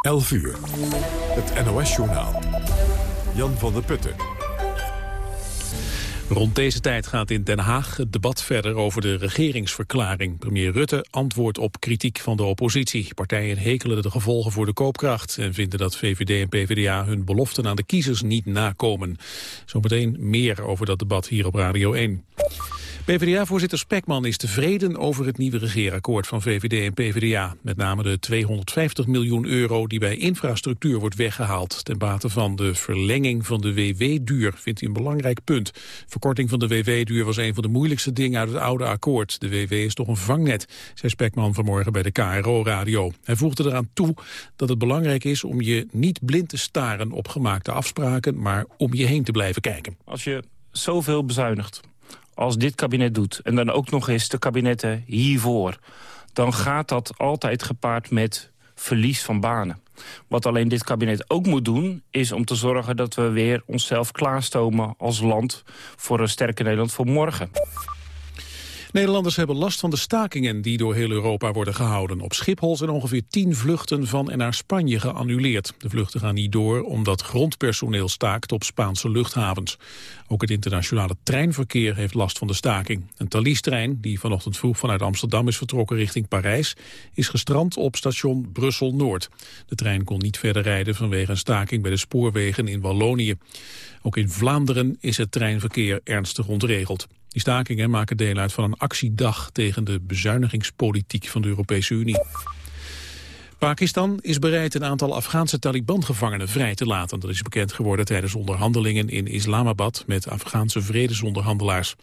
11 uur. Het NOS-journaal. Jan van der Putten. Rond deze tijd gaat in Den Haag het debat verder over de regeringsverklaring. Premier Rutte antwoordt op kritiek van de oppositie. Partijen hekelen de gevolgen voor de koopkracht... en vinden dat VVD en PvdA hun beloften aan de kiezers niet nakomen. Zometeen meer over dat debat hier op Radio 1. PvdA-voorzitter Spekman is tevreden over het nieuwe regeerakkoord van VVD en PvdA. Met name de 250 miljoen euro die bij infrastructuur wordt weggehaald. Ten bate van de verlenging van de WW-duur vindt hij een belangrijk punt. Verkorting van de WW-duur was een van de moeilijkste dingen uit het oude akkoord. De WW is toch een vangnet, zei Spekman vanmorgen bij de KRO-radio. Hij voegde eraan toe dat het belangrijk is om je niet blind te staren op gemaakte afspraken, maar om je heen te blijven kijken. Als je zoveel bezuinigt als dit kabinet doet... en dan ook nog eens de kabinetten hiervoor... dan gaat dat altijd gepaard met verlies van banen. Wat alleen dit kabinet ook moet doen... is om te zorgen dat we weer onszelf klaarstomen als land... voor een sterke Nederland voor morgen. Nederlanders hebben last van de stakingen die door heel Europa worden gehouden. Op Schiphol zijn ongeveer tien vluchten van en naar Spanje geannuleerd. De vluchten gaan niet door omdat grondpersoneel staakt op Spaanse luchthavens. Ook het internationale treinverkeer heeft last van de staking. Een Thalys-trein, die vanochtend vroeg vanuit Amsterdam is vertrokken richting Parijs, is gestrand op station Brussel-Noord. De trein kon niet verder rijden vanwege een staking bij de spoorwegen in Wallonië. Ook in Vlaanderen is het treinverkeer ernstig ontregeld. Die stakingen maken deel uit van een actiedag tegen de bezuinigingspolitiek van de Europese Unie. Pakistan is bereid een aantal Afghaanse Taliban-gevangenen vrij te laten. Dat is bekend geworden tijdens onderhandelingen in Islamabad met Afghaanse vredesonderhandelaars.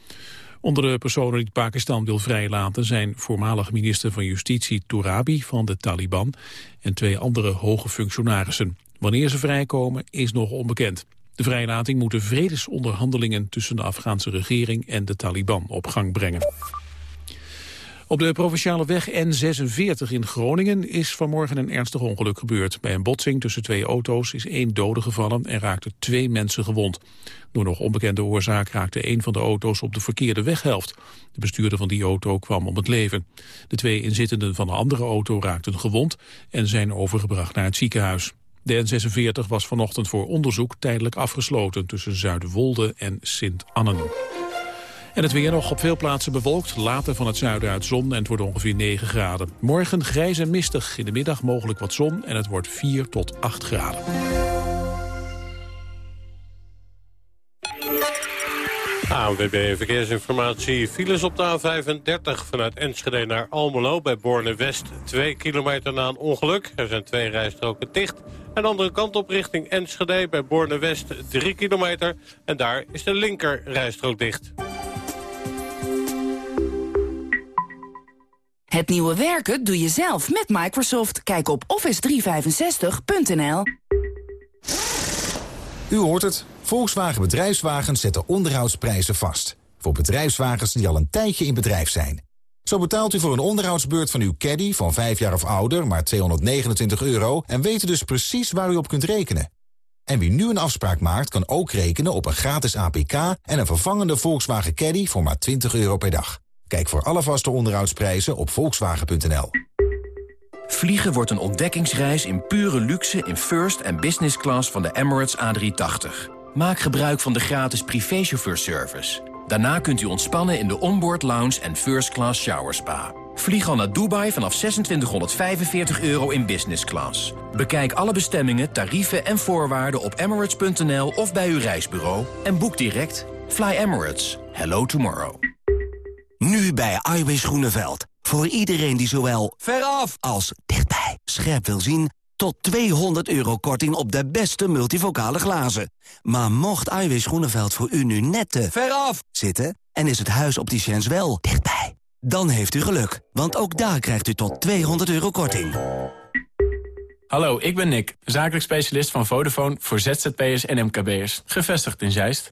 Onder de personen die Pakistan wil vrijlaten zijn voormalig minister van Justitie Tourabi van de Taliban en twee andere hoge functionarissen. Wanneer ze vrijkomen is nog onbekend. De vrijlating moet de vredesonderhandelingen tussen de Afghaanse regering en de Taliban op gang brengen. Op de provinciale weg N46 in Groningen is vanmorgen een ernstig ongeluk gebeurd. Bij een botsing tussen twee auto's is één dode gevallen en raakten twee mensen gewond. Door nog onbekende oorzaak raakte een van de auto's op de verkeerde weghelft. De bestuurder van die auto kwam om het leven. De twee inzittenden van de andere auto raakten gewond en zijn overgebracht naar het ziekenhuis. De N46 was vanochtend voor onderzoek tijdelijk afgesloten tussen Zuidwolde en Sint-Annen. En het weer nog op veel plaatsen bewolkt, later van het zuiden uit zon en het wordt ongeveer 9 graden. Morgen grijs en mistig, in de middag mogelijk wat zon en het wordt 4 tot 8 graden. ANWB Verkeersinformatie. Files op de A35 vanuit Enschede naar Almelo bij Borne-West. Twee kilometer na een ongeluk. Er zijn twee rijstroken dicht. En de andere kant op richting Enschede bij Borne-West 3 kilometer. En daar is de linker rijstrook dicht. Het nieuwe werken doe je zelf met Microsoft. Kijk op office365.nl. U hoort het. Volkswagen Bedrijfswagens zetten onderhoudsprijzen vast. Voor bedrijfswagens die al een tijdje in bedrijf zijn. Zo betaalt u voor een onderhoudsbeurt van uw caddy van 5 jaar of ouder maar 229 euro... en weet dus precies waar u op kunt rekenen. En wie nu een afspraak maakt, kan ook rekenen op een gratis APK... en een vervangende Volkswagen Caddy voor maar 20 euro per dag. Kijk voor alle vaste onderhoudsprijzen op volkswagen.nl. Vliegen wordt een ontdekkingsreis in pure luxe in first en business class van de Emirates A380. Maak gebruik van de gratis privéchauffeurservice. Daarna kunt u ontspannen in de onboard lounge en first class shower spa. Vlieg al naar Dubai vanaf 2645 euro in business class. Bekijk alle bestemmingen, tarieven en voorwaarden op emirates.nl of bij uw reisbureau. En boek direct. Fly Emirates. Hello tomorrow. Nu bij Iwis Groeneveld. Voor iedereen die zowel veraf als dichtbij scherp wil zien... tot 200 euro korting op de beste multivocale glazen. Maar mocht Iwis Groeneveld voor u nu net te veraf zitten... en is het huis opticiens wel dichtbij... dan heeft u geluk, want ook daar krijgt u tot 200 euro korting. Hallo, ik ben Nick, zakelijk specialist van Vodafone voor ZZP'ers en MKB'ers. Gevestigd in Zeist.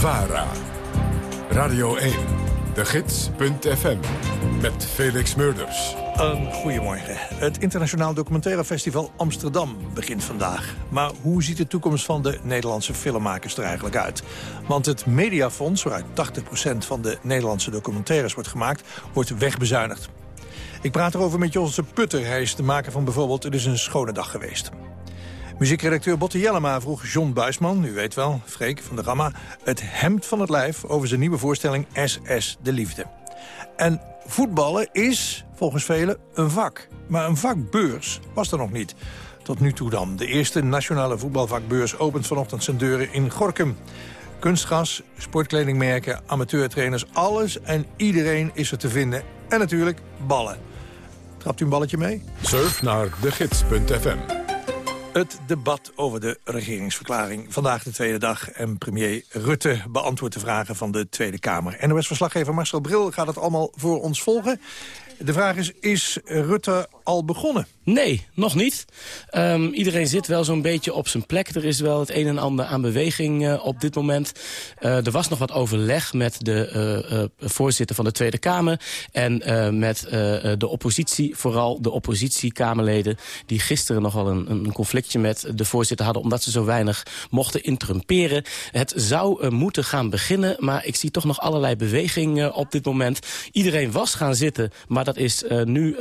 VARA. Radio 1. De Gids.fm. Met Felix Murders. Een goedemorgen. Het Internationaal Documentaire Festival Amsterdam begint vandaag. Maar hoe ziet de toekomst van de Nederlandse filmmakers er eigenlijk uit? Want het Mediafonds, waaruit 80% van de Nederlandse documentaires wordt gemaakt, wordt wegbezuinigd. Ik praat erover met Josse Putter. Hij is de maker van bijvoorbeeld Het is een schone dag geweest. Muziekredacteur Botte Jellema vroeg John Buisman, u weet wel, Freek van de Gamma... het hemd van het lijf over zijn nieuwe voorstelling SS de Liefde. En voetballen is, volgens velen, een vak. Maar een vakbeurs was er nog niet. Tot nu toe dan. De eerste nationale voetbalvakbeurs opent vanochtend zijn deuren in Gorkum. Kunstgas, sportkledingmerken, amateurtrainers, alles en iedereen is er te vinden. En natuurlijk ballen. Trapt u een balletje mee? Surf naar degids.fm. Het debat over de regeringsverklaring. Vandaag de tweede dag en premier Rutte beantwoordt de vragen van de Tweede Kamer. NOS-verslaggever Marcel Bril gaat het allemaal voor ons volgen. De vraag is, is Rutte al begonnen? Nee, nog niet. Um, iedereen zit wel zo'n beetje op zijn plek. Er is wel het een en ander aan beweging uh, op dit moment. Uh, er was nog wat overleg met de uh, voorzitter van de Tweede Kamer... en met de oppositie, vooral de oppositiekamerleden... die gisteren nogal een, een conflictje met de voorzitter hadden... omdat ze zo weinig mochten interrumperen. Het zou moeten gaan beginnen, maar ik zie toch nog allerlei beweging op dit moment. Iedereen was gaan zitten, maar dat is nu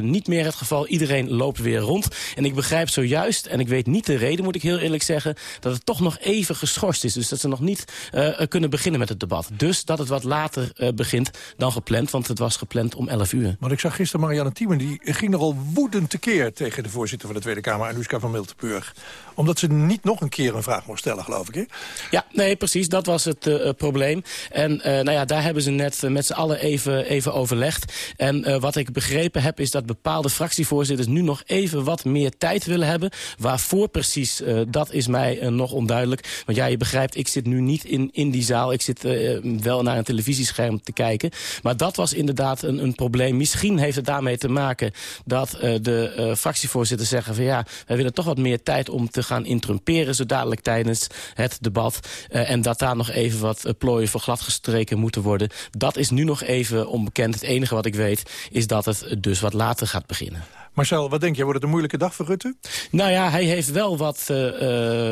niet meer het geval. Iedereen loopt weer rond. En ik begrijp zojuist, en ik weet niet de reden, moet ik heel eerlijk zeggen... dat het toch nog even geschorst is. Dus dat ze nog niet uh, kunnen beginnen met het debat. Dus dat het wat later uh, begint dan gepland. Want het was gepland om 11 uur. Maar ik zag gisteren Marianne Thieme, die ging nogal woedend tekeer... tegen de voorzitter van de Tweede Kamer, Anoushka van Miltenburg. Omdat ze niet nog een keer een vraag mocht stellen, geloof ik, hè? Ja, nee, precies. Dat was het uh, probleem. En nou ja, daar hebben ze net met z'n allen even, even overlegd. En wat ik begrepen heb, is dat bepaalde fractievoorzitters nu nog even wat meer tijd willen hebben. Waarvoor precies, uh, dat is mij uh, nog onduidelijk. Want ja, je begrijpt, ik zit nu niet in, in die zaal. Ik zit uh, wel naar een televisiescherm te kijken. Maar dat was inderdaad een, een probleem. Misschien heeft het daarmee te maken dat de fractievoorzitters zeggen... van ja, wij willen toch wat meer tijd om te gaan interrumperen... zo dadelijk tijdens het debat. en dat daar nog even wat plooien voor gladgestreken moeten worden. Dat is nu nog even onbekend. Het enige wat ik weet is dat het dus wat later gaat beginnen. Marcel, wat denk je? Wordt het een moeilijke dag voor Rutte? Nou ja, hij heeft wel wat uh,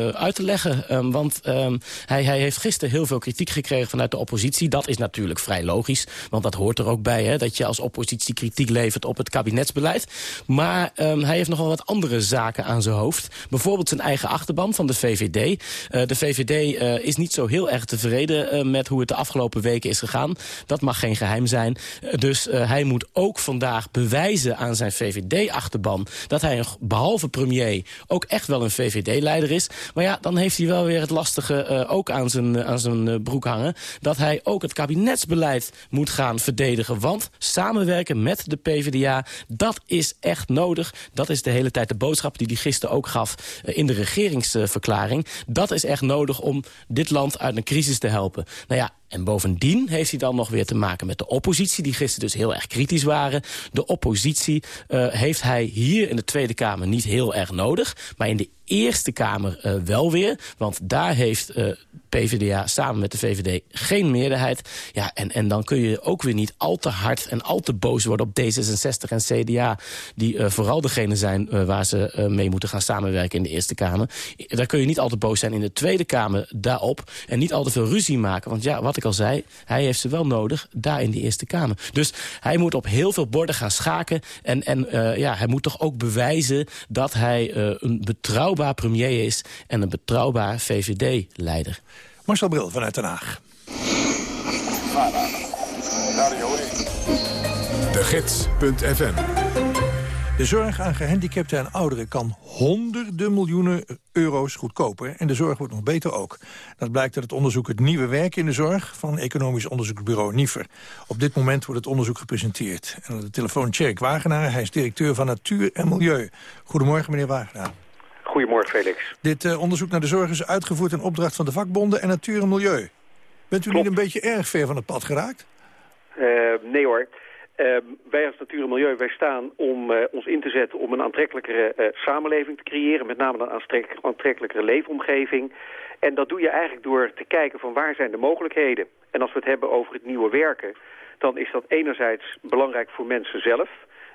uit te leggen. Um, want um, hij, hij heeft gisteren heel veel kritiek gekregen vanuit de oppositie. Dat is natuurlijk vrij logisch, want dat hoort er ook bij... Hè, dat je als oppositie kritiek levert op het kabinetsbeleid. Maar um, hij heeft nogal wat andere zaken aan zijn hoofd. Bijvoorbeeld zijn eigen achterban van de VVD. Uh, de VVD is niet zo heel erg tevreden met hoe het de afgelopen weken is gegaan. Dat mag geen geheim zijn. dus hij moet ook vandaag bewijzen aan zijn VVD achterban... dat hij, behalve premier, ook echt wel een VVD-leider is. Maar ja, dan heeft hij wel weer het lastige uh, ook aan zijn, uh, aan zijn uh, broek hangen... dat hij ook het kabinetsbeleid moet gaan verdedigen. Want samenwerken met de PvdA, dat is echt nodig. Dat is de hele tijd de boodschap die hij gisteren ook gaf... in de regeringsverklaring. Dat is echt nodig om dit land uit een crisis te helpen. Nou ja, en bovendien heeft hij dan nog weer te maken met de oppositie... die gisteren dus heel erg kritisch waren. De oppositie uh, heeft hij hier in de Tweede Kamer niet heel erg nodig. Maar in de Eerste Kamer uh, wel weer. Want daar heeft uh, PvdA samen met de VVD geen meerderheid. Ja, en, en dan kun je ook weer niet al te hard en al te boos worden op D66 en CDA... die uh, vooral degene zijn uh, waar ze uh, mee moeten gaan samenwerken in de Eerste Kamer. Daar kun je niet al te boos zijn in de Tweede Kamer daarop... en niet al te veel ruzie maken. Want ja, wat ik al zei, hij heeft ze wel nodig daar in de Eerste Kamer. Dus hij moet op heel veel borden gaan schaken. En, en ja, hij moet toch ook bewijzen dat hij een betrouwbaar premier is... en een betrouwbaar VVD-leider. Marcel Bril vanuit Den Haag. De Gids.fm de De zorg aan gehandicapten en ouderen kan honderden miljoenen euro's goedkoper. En de zorg wordt nog beter ook. Dat blijkt uit het onderzoek Het Nieuwe Werk in de Zorg... van economisch onderzoeksbureau NIFER. Op dit moment wordt het onderzoek gepresenteerd. En aan de telefoon Tjerk Wagenaar. Hij is directeur van Natuur en Milieu. Goedemorgen, meneer Wagenaar. Goedemorgen, Felix. Dit uh, onderzoek naar de zorg is uitgevoerd in opdracht van de vakbonden en Natuur en Milieu. Bent u Klopt. niet een beetje erg ver van het pad geraakt? Uh, nee hoor. Uh, wij als Natuur en Milieu wij staan om uh, ons in te zetten om een aantrekkelijkere uh, samenleving te creëren. Met name een aantrek aantrekkelijkere leefomgeving. En dat doe je eigenlijk door te kijken van waar zijn de mogelijkheden. En als we het hebben over het nieuwe werken, dan is dat enerzijds belangrijk voor mensen zelf.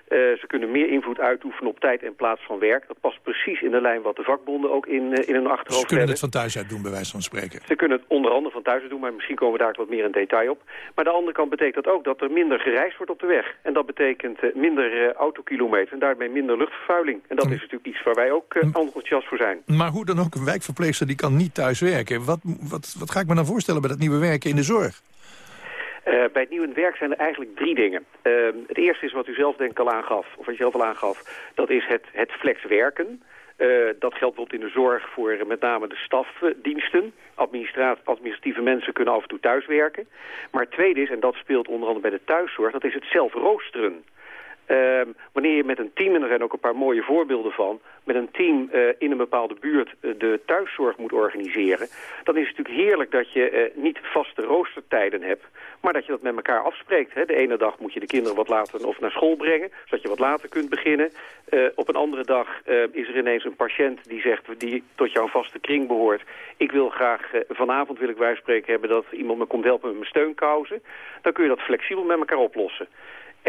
Uh, ze kunnen meer invloed uitoefenen op tijd en plaats van werk. Dat past precies in de lijn wat de vakbonden ook in, uh, in hun achterhoofd hebben. Ze kunnen het van thuis uit doen, bij wijze van spreken. Ze kunnen het onder andere van thuis uit doen, maar misschien komen we daar wat meer in detail op. Maar de andere kant betekent dat ook dat er minder gereisd wordt op de weg. En dat betekent uh, minder autokilometers en daarmee minder luchtvervuiling. En dat Mm. is natuurlijk iets waar wij ook enthousiast voor zijn. Maar hoe dan ook, een wijkverpleegster die kan niet thuis werken. Wat, wat, wat ga ik me dan voorstellen bij dat nieuwe werken in de zorg? Uh, bij het nieuwe werk zijn er eigenlijk drie dingen. Uh, het eerste is wat u zelf denk ik al aangaf, of wat je zelf al aangaf, dat is het, het flexwerken. Uh, dat geldt bijvoorbeeld in de zorg voor met name de stafdiensten. administratieve mensen kunnen af en toe thuiswerken. Maar het tweede is, en dat speelt onder andere bij de thuiszorg, dat is het zelf Uh, wanneer je met een team, en er zijn ook een paar mooie voorbeelden van... met een team uh, in een bepaalde buurt uh, de thuiszorg moet organiseren... dan is het natuurlijk heerlijk dat je uh, niet vaste roostertijden hebt... maar dat je dat met elkaar afspreekt. Hè. De ene dag moet je de kinderen wat later of naar school brengen... zodat je wat later kunt beginnen. op een andere dag is er ineens een patiënt die zegt... die tot jouw vaste kring behoort... ik wil graag, vanavond wil ik wij spreken hebben... dat iemand me komt helpen met mijn steunkousen. Dan kun je dat flexibel met elkaar oplossen.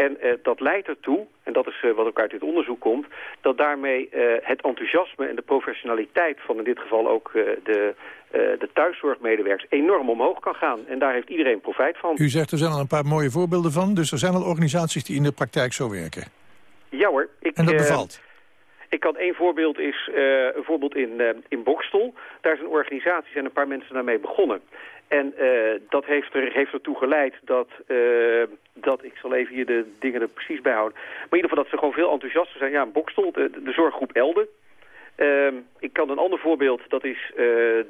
En uh, dat leidt ertoe, en dat is uh, wat ook uit dit onderzoek komt... dat daarmee uh, het enthousiasme en de professionaliteit van in dit geval ook de, de thuiszorgmedewerkers enorm omhoog kan gaan. En daar heeft iedereen profijt van. U zegt er zijn al een paar mooie voorbeelden van, dus er zijn al organisaties die in de praktijk zo werken. Ja hoor. Ik, en dat bevalt? Ik kan één voorbeeld is een voorbeeld in, in Bokstel. Daar is een organisatie, zijn een paar mensen daarmee begonnen. En uh, dat heeft, er, heeft ertoe geleid dat, uh, dat, ik zal even hier de dingen er precies bij houden. Maar in ieder geval dat ze gewoon veel enthousiaster zijn. Ja, Bokstel, de, zorggroep Elde. Uh, ik kan een ander voorbeeld, dat is uh,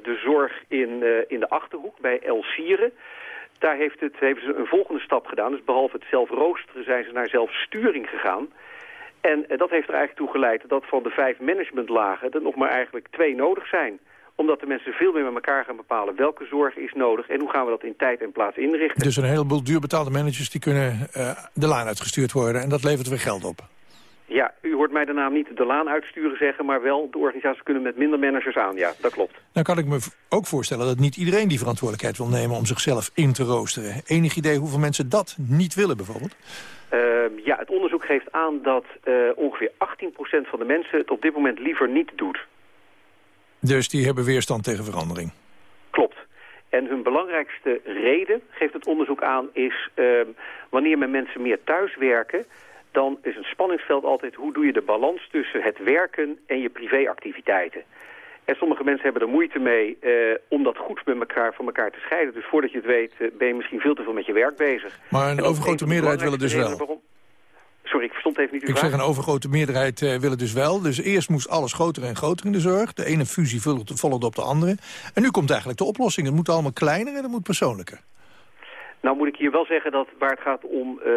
de zorg in, in de Achterhoek bij Elsieren. Daar heeft het, hebben ze een volgende stap gedaan. Dus behalve het zelf roosteren zijn ze naar zelfsturing gegaan. En dat heeft er eigenlijk toe geleid dat van de vijf managementlagen er nog maar eigenlijk twee nodig zijn omdat de mensen veel meer met elkaar gaan bepalen welke zorg is nodig... en hoe gaan we dat in tijd en plaats inrichten. Dus een heleboel duurbetaalde managers die kunnen uh, de laan uitgestuurd worden... en dat levert weer geld op. Ja, u hoort mij de naam niet de laan uitsturen zeggen... maar wel de organisaties kunnen met minder managers aan. Ja, dat klopt. Nou kan ik me ook voorstellen dat niet iedereen die verantwoordelijkheid wil nemen... om zichzelf in te roosteren. Enig idee hoeveel mensen dat niet willen bijvoorbeeld? Uh, ja, het onderzoek geeft aan dat uh, ongeveer 18% van de mensen... het op dit moment liever niet doet. Dus die hebben weerstand tegen verandering? Klopt. En hun belangrijkste reden, geeft het onderzoek aan, is uh, wanneer men mensen meer thuiswerken, dan is een spanningsveld altijd hoe doe je de balans tussen het werken en je privéactiviteiten. En sommige mensen hebben er moeite mee uh, om dat goed met elkaar van elkaar te scheiden. Dus voordat je het weet uh, ben je misschien veel te veel met je werk bezig. Maar een overgrote meerderheid willen dus wel? Waarom... Sorry, ik verstond even niet uw Ik vraag. zeg een overgrote meerderheid uh, willen dus wel. Dus eerst moest alles groter en groter in de zorg. De ene fusie volgde op de andere. En nu komt eigenlijk de oplossing. Het moet allemaal kleiner en het moet persoonlijker. Nou moet ik hier wel zeggen dat waar het gaat om uh,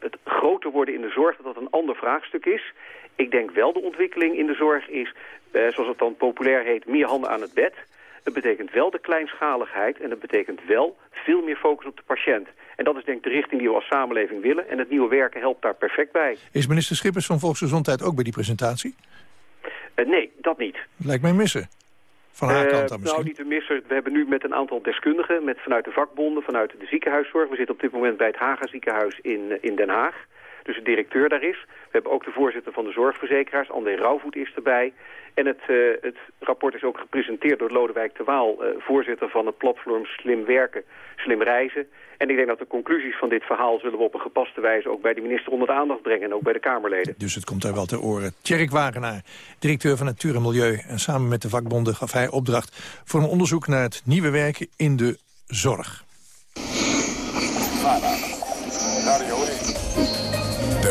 het groter worden in de zorg... dat dat een ander vraagstuk is. Ik denk wel de ontwikkeling in de zorg is, uh, zoals het dan populair heet... meer handen aan het bed. Het betekent wel de kleinschaligheid en het betekent wel veel meer focus op de patiënt. En dat is denk ik de richting die we als samenleving willen. En het nieuwe werken helpt daar perfect bij. Is minister Schippers van Volksgezondheid ook bij die presentatie? Uh, nee, dat niet. Lijkt mij missen. Van haar uh, kant dan misschien? Nou, niet te missen. We hebben nu met een aantal deskundigen, met, vanuit de vakbonden, vanuit de ziekenhuiszorg. We zitten op dit moment bij het Haga ziekenhuis in, in Den Haag. Dus de directeur daar is. We hebben ook de voorzitter van de zorgverzekeraars, André Rauwvoet is erbij. En het, uh, het rapport is ook gepresenteerd door Lodewijk de Waal, uh, voorzitter van het platform Slim Werken, Slim Reizen. En ik denk dat de conclusies van dit verhaal zullen we op een gepaste wijze ook bij de minister onder de aandacht brengen en ook bij de Kamerleden. Dus het komt daar wel ter oren. Tjerk Wagenaar, directeur van Natuur en Milieu. En samen met de vakbonden gaf hij opdracht voor een onderzoek naar het nieuwe werken in de zorg.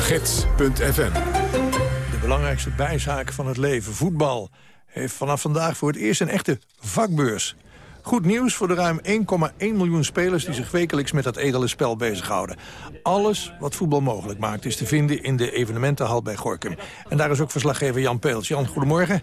De Gids.fm De belangrijkste bijzaak van het leven, voetbal... heeft vanaf vandaag voor het eerst een echte vakbeurs. Goed nieuws voor de ruim 1,1 miljoen spelers... die zich wekelijks met dat edele spel bezighouden. Alles wat voetbal mogelijk maakt is te vinden in de evenementenhal bij Gorkum. En daar is ook verslaggever Jan Peels. Jan, goedemorgen.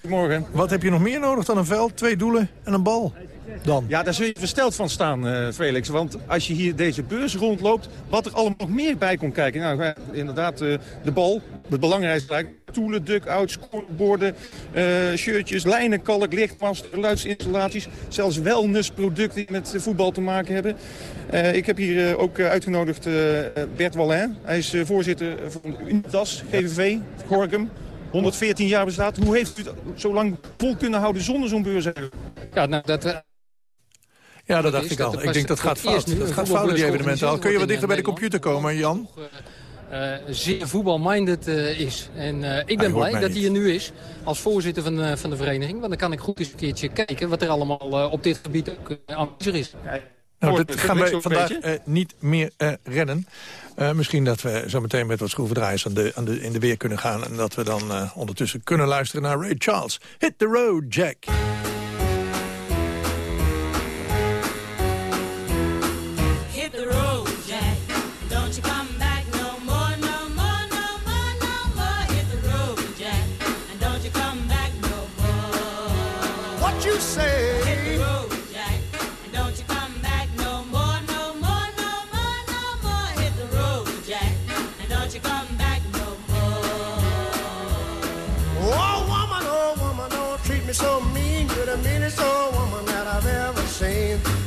Goedemorgen. Wat heb je nog meer nodig dan een veld, twee doelen en een bal? Dan? Ja, daar zul je versteld van staan, uh, Felix. Want als je hier deze beurs rondloopt, wat er allemaal nog meer bij komt kijken. Nou, inderdaad, uh, de bal, het belangrijkste Toelen, duck-outs, scoreborden, uh, shirtjes, lijnen, kalk, lichtmast, geluidsinstallaties. Zelfs wellnessproducten die met voetbal te maken hebben. ik heb hier ook uitgenodigd Bert Wallin. Hij is voorzitter van Unitas, GVV, Gorkum. 114 jaar bestaat. Hoe heeft u het zo lang vol kunnen houden zonder zo'n beurs? Ja, nou, dat, ja, dat dacht ik al. Ik denk dat gaat fout. Dat gaat fout, die evenementen al. Kun je wat dichter bij de computer komen, Jan? Uh, zeer voetbalminded uh, is. En uh, ik ben blij dat hij er nu is als voorzitter van, van de vereniging. Want dan kan ik goed eens een keertje kijken wat er allemaal op dit gebied ook aanwezig is. Nou, dat gaan wij vandaag niet meer redden. misschien dat we zo meteen met wat schroevendraaiers aan de, aan de, in de weer kunnen gaan... en dat we dan ondertussen kunnen luisteren naar Ray Charles. Hit the road, Jack.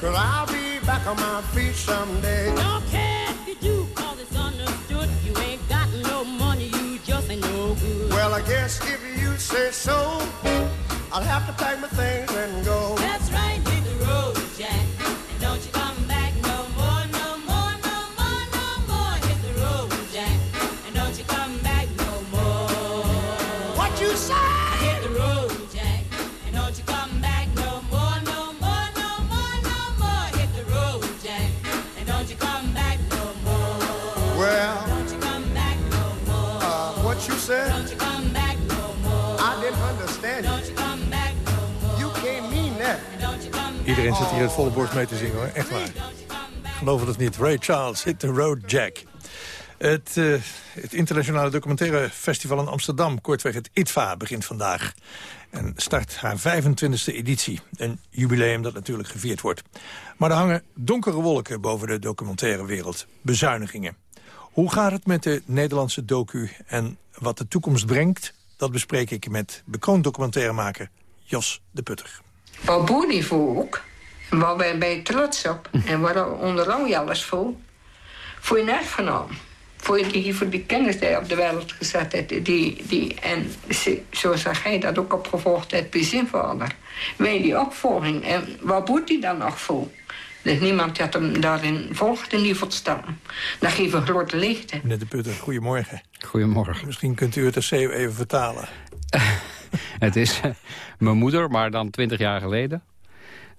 Cause I'll be back on my feet someday. Mee te zingen, hoor. Echt waar. Geloof het niet. Ray Charles, Hit the Road Jack. Het, eh, het Internationale Documentaire Festival in Amsterdam, kortweg het ITVA, begint vandaag. En start haar 25e editie. Een jubileum dat natuurlijk gevierd wordt. Maar er hangen donkere wolken boven de documentaire wereld. Bezuinigingen. Hoe gaat het met de Nederlandse docu en wat de toekomst brengt... dat bespreek ik met bekroond documentairemaker Jos de Putter. Waar boer die waar ben ben je trots op. En waar onder lang alles voor. Voor je net genomen. Voor je die, voor die kennis die je op de wereld gezet hebt. Die, die, en zoals hij dat ook opgevolgd heeft bij zijn vader. Wil je die opvolging. En waar boet hij dan nog voor? Dus niemand had hem daarin volgt en die verstaan. Dat geeft een grote leegte. Meneer de Putter, goedemorgen. Goedemorgen. Misschien kunt u het essay even vertalen. Het is eh, mijn moeder, maar dan twintig jaar geleden.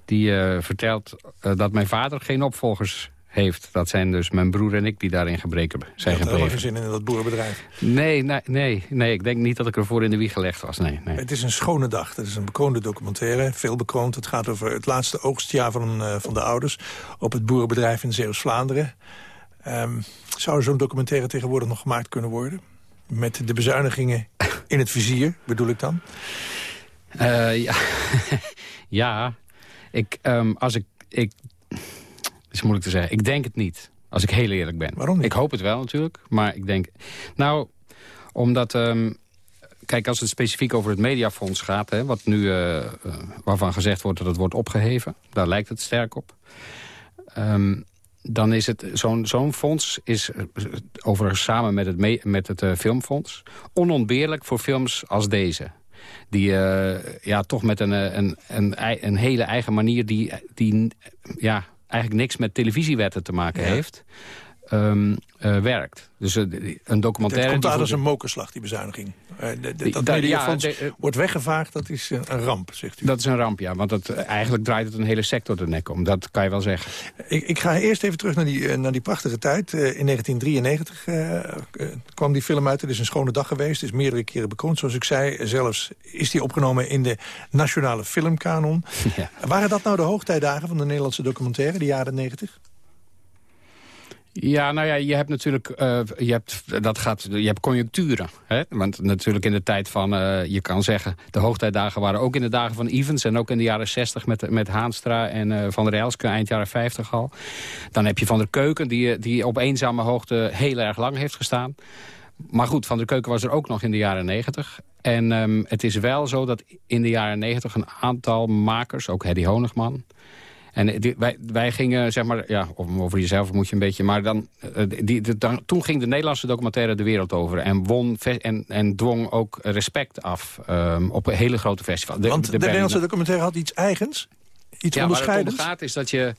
Die eh, vertelt eh, dat mijn vader geen opvolgers heeft. Dat zijn dus mijn broer en ik die daarin gebreken zijn had helemaal geen gebleven. zin in dat boerenbedrijf. Nee, nee, nee, nee, ik denk niet dat ik ervoor in de wieg gelegd was. Nee, nee. Het is een schone dag. Het is een bekroonde documentaire, veel bekroond. Het gaat over het laatste oogstjaar van, eh, van de ouders... op het boerenbedrijf in Zeeuws-Vlaanderen. Ehm, zou zo'n documentaire tegenwoordig nog gemaakt kunnen worden? Met de bezuinigingen in het vizier, bedoel ik dan? Ja, ja ik, ehm, als ik, ik... Is moeilijk te zeggen. Ik denk het niet, als ik heel eerlijk ben. Waarom niet? Ik hoop het wel natuurlijk, maar ik denk... Nou, omdat... ehm, kijk, als het specifiek over het mediafonds gaat... Hè, wat nu, eh, eh, waarvan gezegd wordt dat het wordt opgeheven... daar lijkt het sterk op. Ehm, dan is het zo'n zo'n fonds is eh, overigens samen met het, me- met het filmfonds onontbeerlijk voor films als deze. Die eh, ja, toch met een, eh, een, een, een hele eigen manier die, die ja, eigenlijk niks met televisiewetten te maken heeft, ehm, eh, werkt. Dus eh, een Het documentaire... komt die uit als een mokerslag, die bezuiniging. Eh, de- dat da- ja, mediafonds de- wordt weggevaagd, dat is een, ramp, zegt u. Dat is een ramp, ja. Want het, eh, eigenlijk draait het een hele sector de nek om. Dat kan je wel zeggen. Ik, ik ga eerst even terug naar die, naar die prachtige tijd. In 1993 eh, eh, kwam die film uit. Het is een schone dag geweest. Het is meerdere keren bekroond. Zoals ik zei, zelfs is die opgenomen in de Nationale Filmkanon. Waren dat nou de hoogtijdagen van de Nederlandse documentaire, de jaren 90? Ja, nou ja, je hebt natuurlijk eh, je hebt, dat gaat, je hebt conjuncturen. Hè? Want natuurlijk in de tijd van, eh, je kan zeggen... de hoogtijdagen waren ook in de dagen van Evans... en ook in de jaren 60 met, met Haanstra en eh, Van der eind jaren 50 al. Dan heb je Van der Keuken, die, die op eenzame hoogte heel erg lang heeft gestaan. Maar goed, Van der Keuken was er ook nog in de jaren 90. En ehm, het is wel zo dat in de jaren 90 een aantal makers... ook Hedy Honigman... En eh, die- wij, wij gingen, zeg maar, ja, over jezelf moet je een beetje... maar dan, eh, die, dan, toen ging de Nederlandse documentaire de wereld over... en, won en, en dwong ook respect af ehm, op een hele grote festival. Want de, Nederlandse documentaire had iets eigens, iets ja, waar het om onderscheidends. gaat is dat je...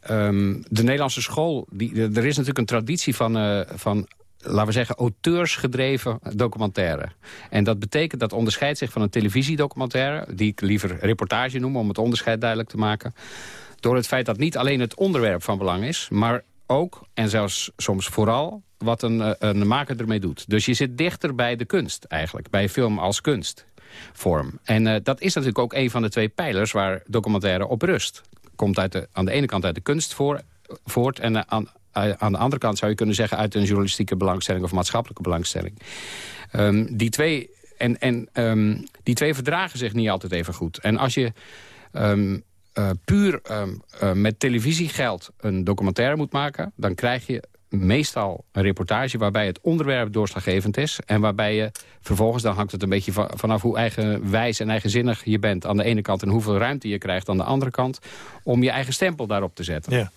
ehm, de Nederlandse school, die, er is natuurlijk een traditie van, eh, van laten we zeggen, auteursgedreven documentaire. En dat betekent dat onderscheidt zich van een televisiedocumentaire... die ik liever reportage noem, om het onderscheid duidelijk te maken... door het feit dat niet alleen het onderwerp van belang is... maar ook, en zelfs soms vooral, wat een, eh, een maker ermee doet. Dus je zit dichter bij de kunst eigenlijk, bij film als kunstvorm. En eh, dat is natuurlijk ook een van de twee pijlers waar documentaire op rust. Komt uit de, aan de ene kant uit de kunst voor, voort... en eh, aan, aan de andere kant zou je kunnen zeggen... uit een journalistieke belangstelling of maatschappelijke belangstelling. Ehm, die, twee, en, en, ehm, die twee verdragen zich niet altijd even goed. En als je ehm, eh, puur eh, met televisiegeld een documentaire moet maken... dan krijg je meestal een reportage waarbij het onderwerp doorslaggevend is... en waarbij je vervolgens, dan hangt het een beetje van- vanaf hoe eigenwijs en eigenzinnig je bent... aan de ene kant en hoeveel ruimte je krijgt aan de andere kant... om je eigen stempel daarop te zetten. Ja.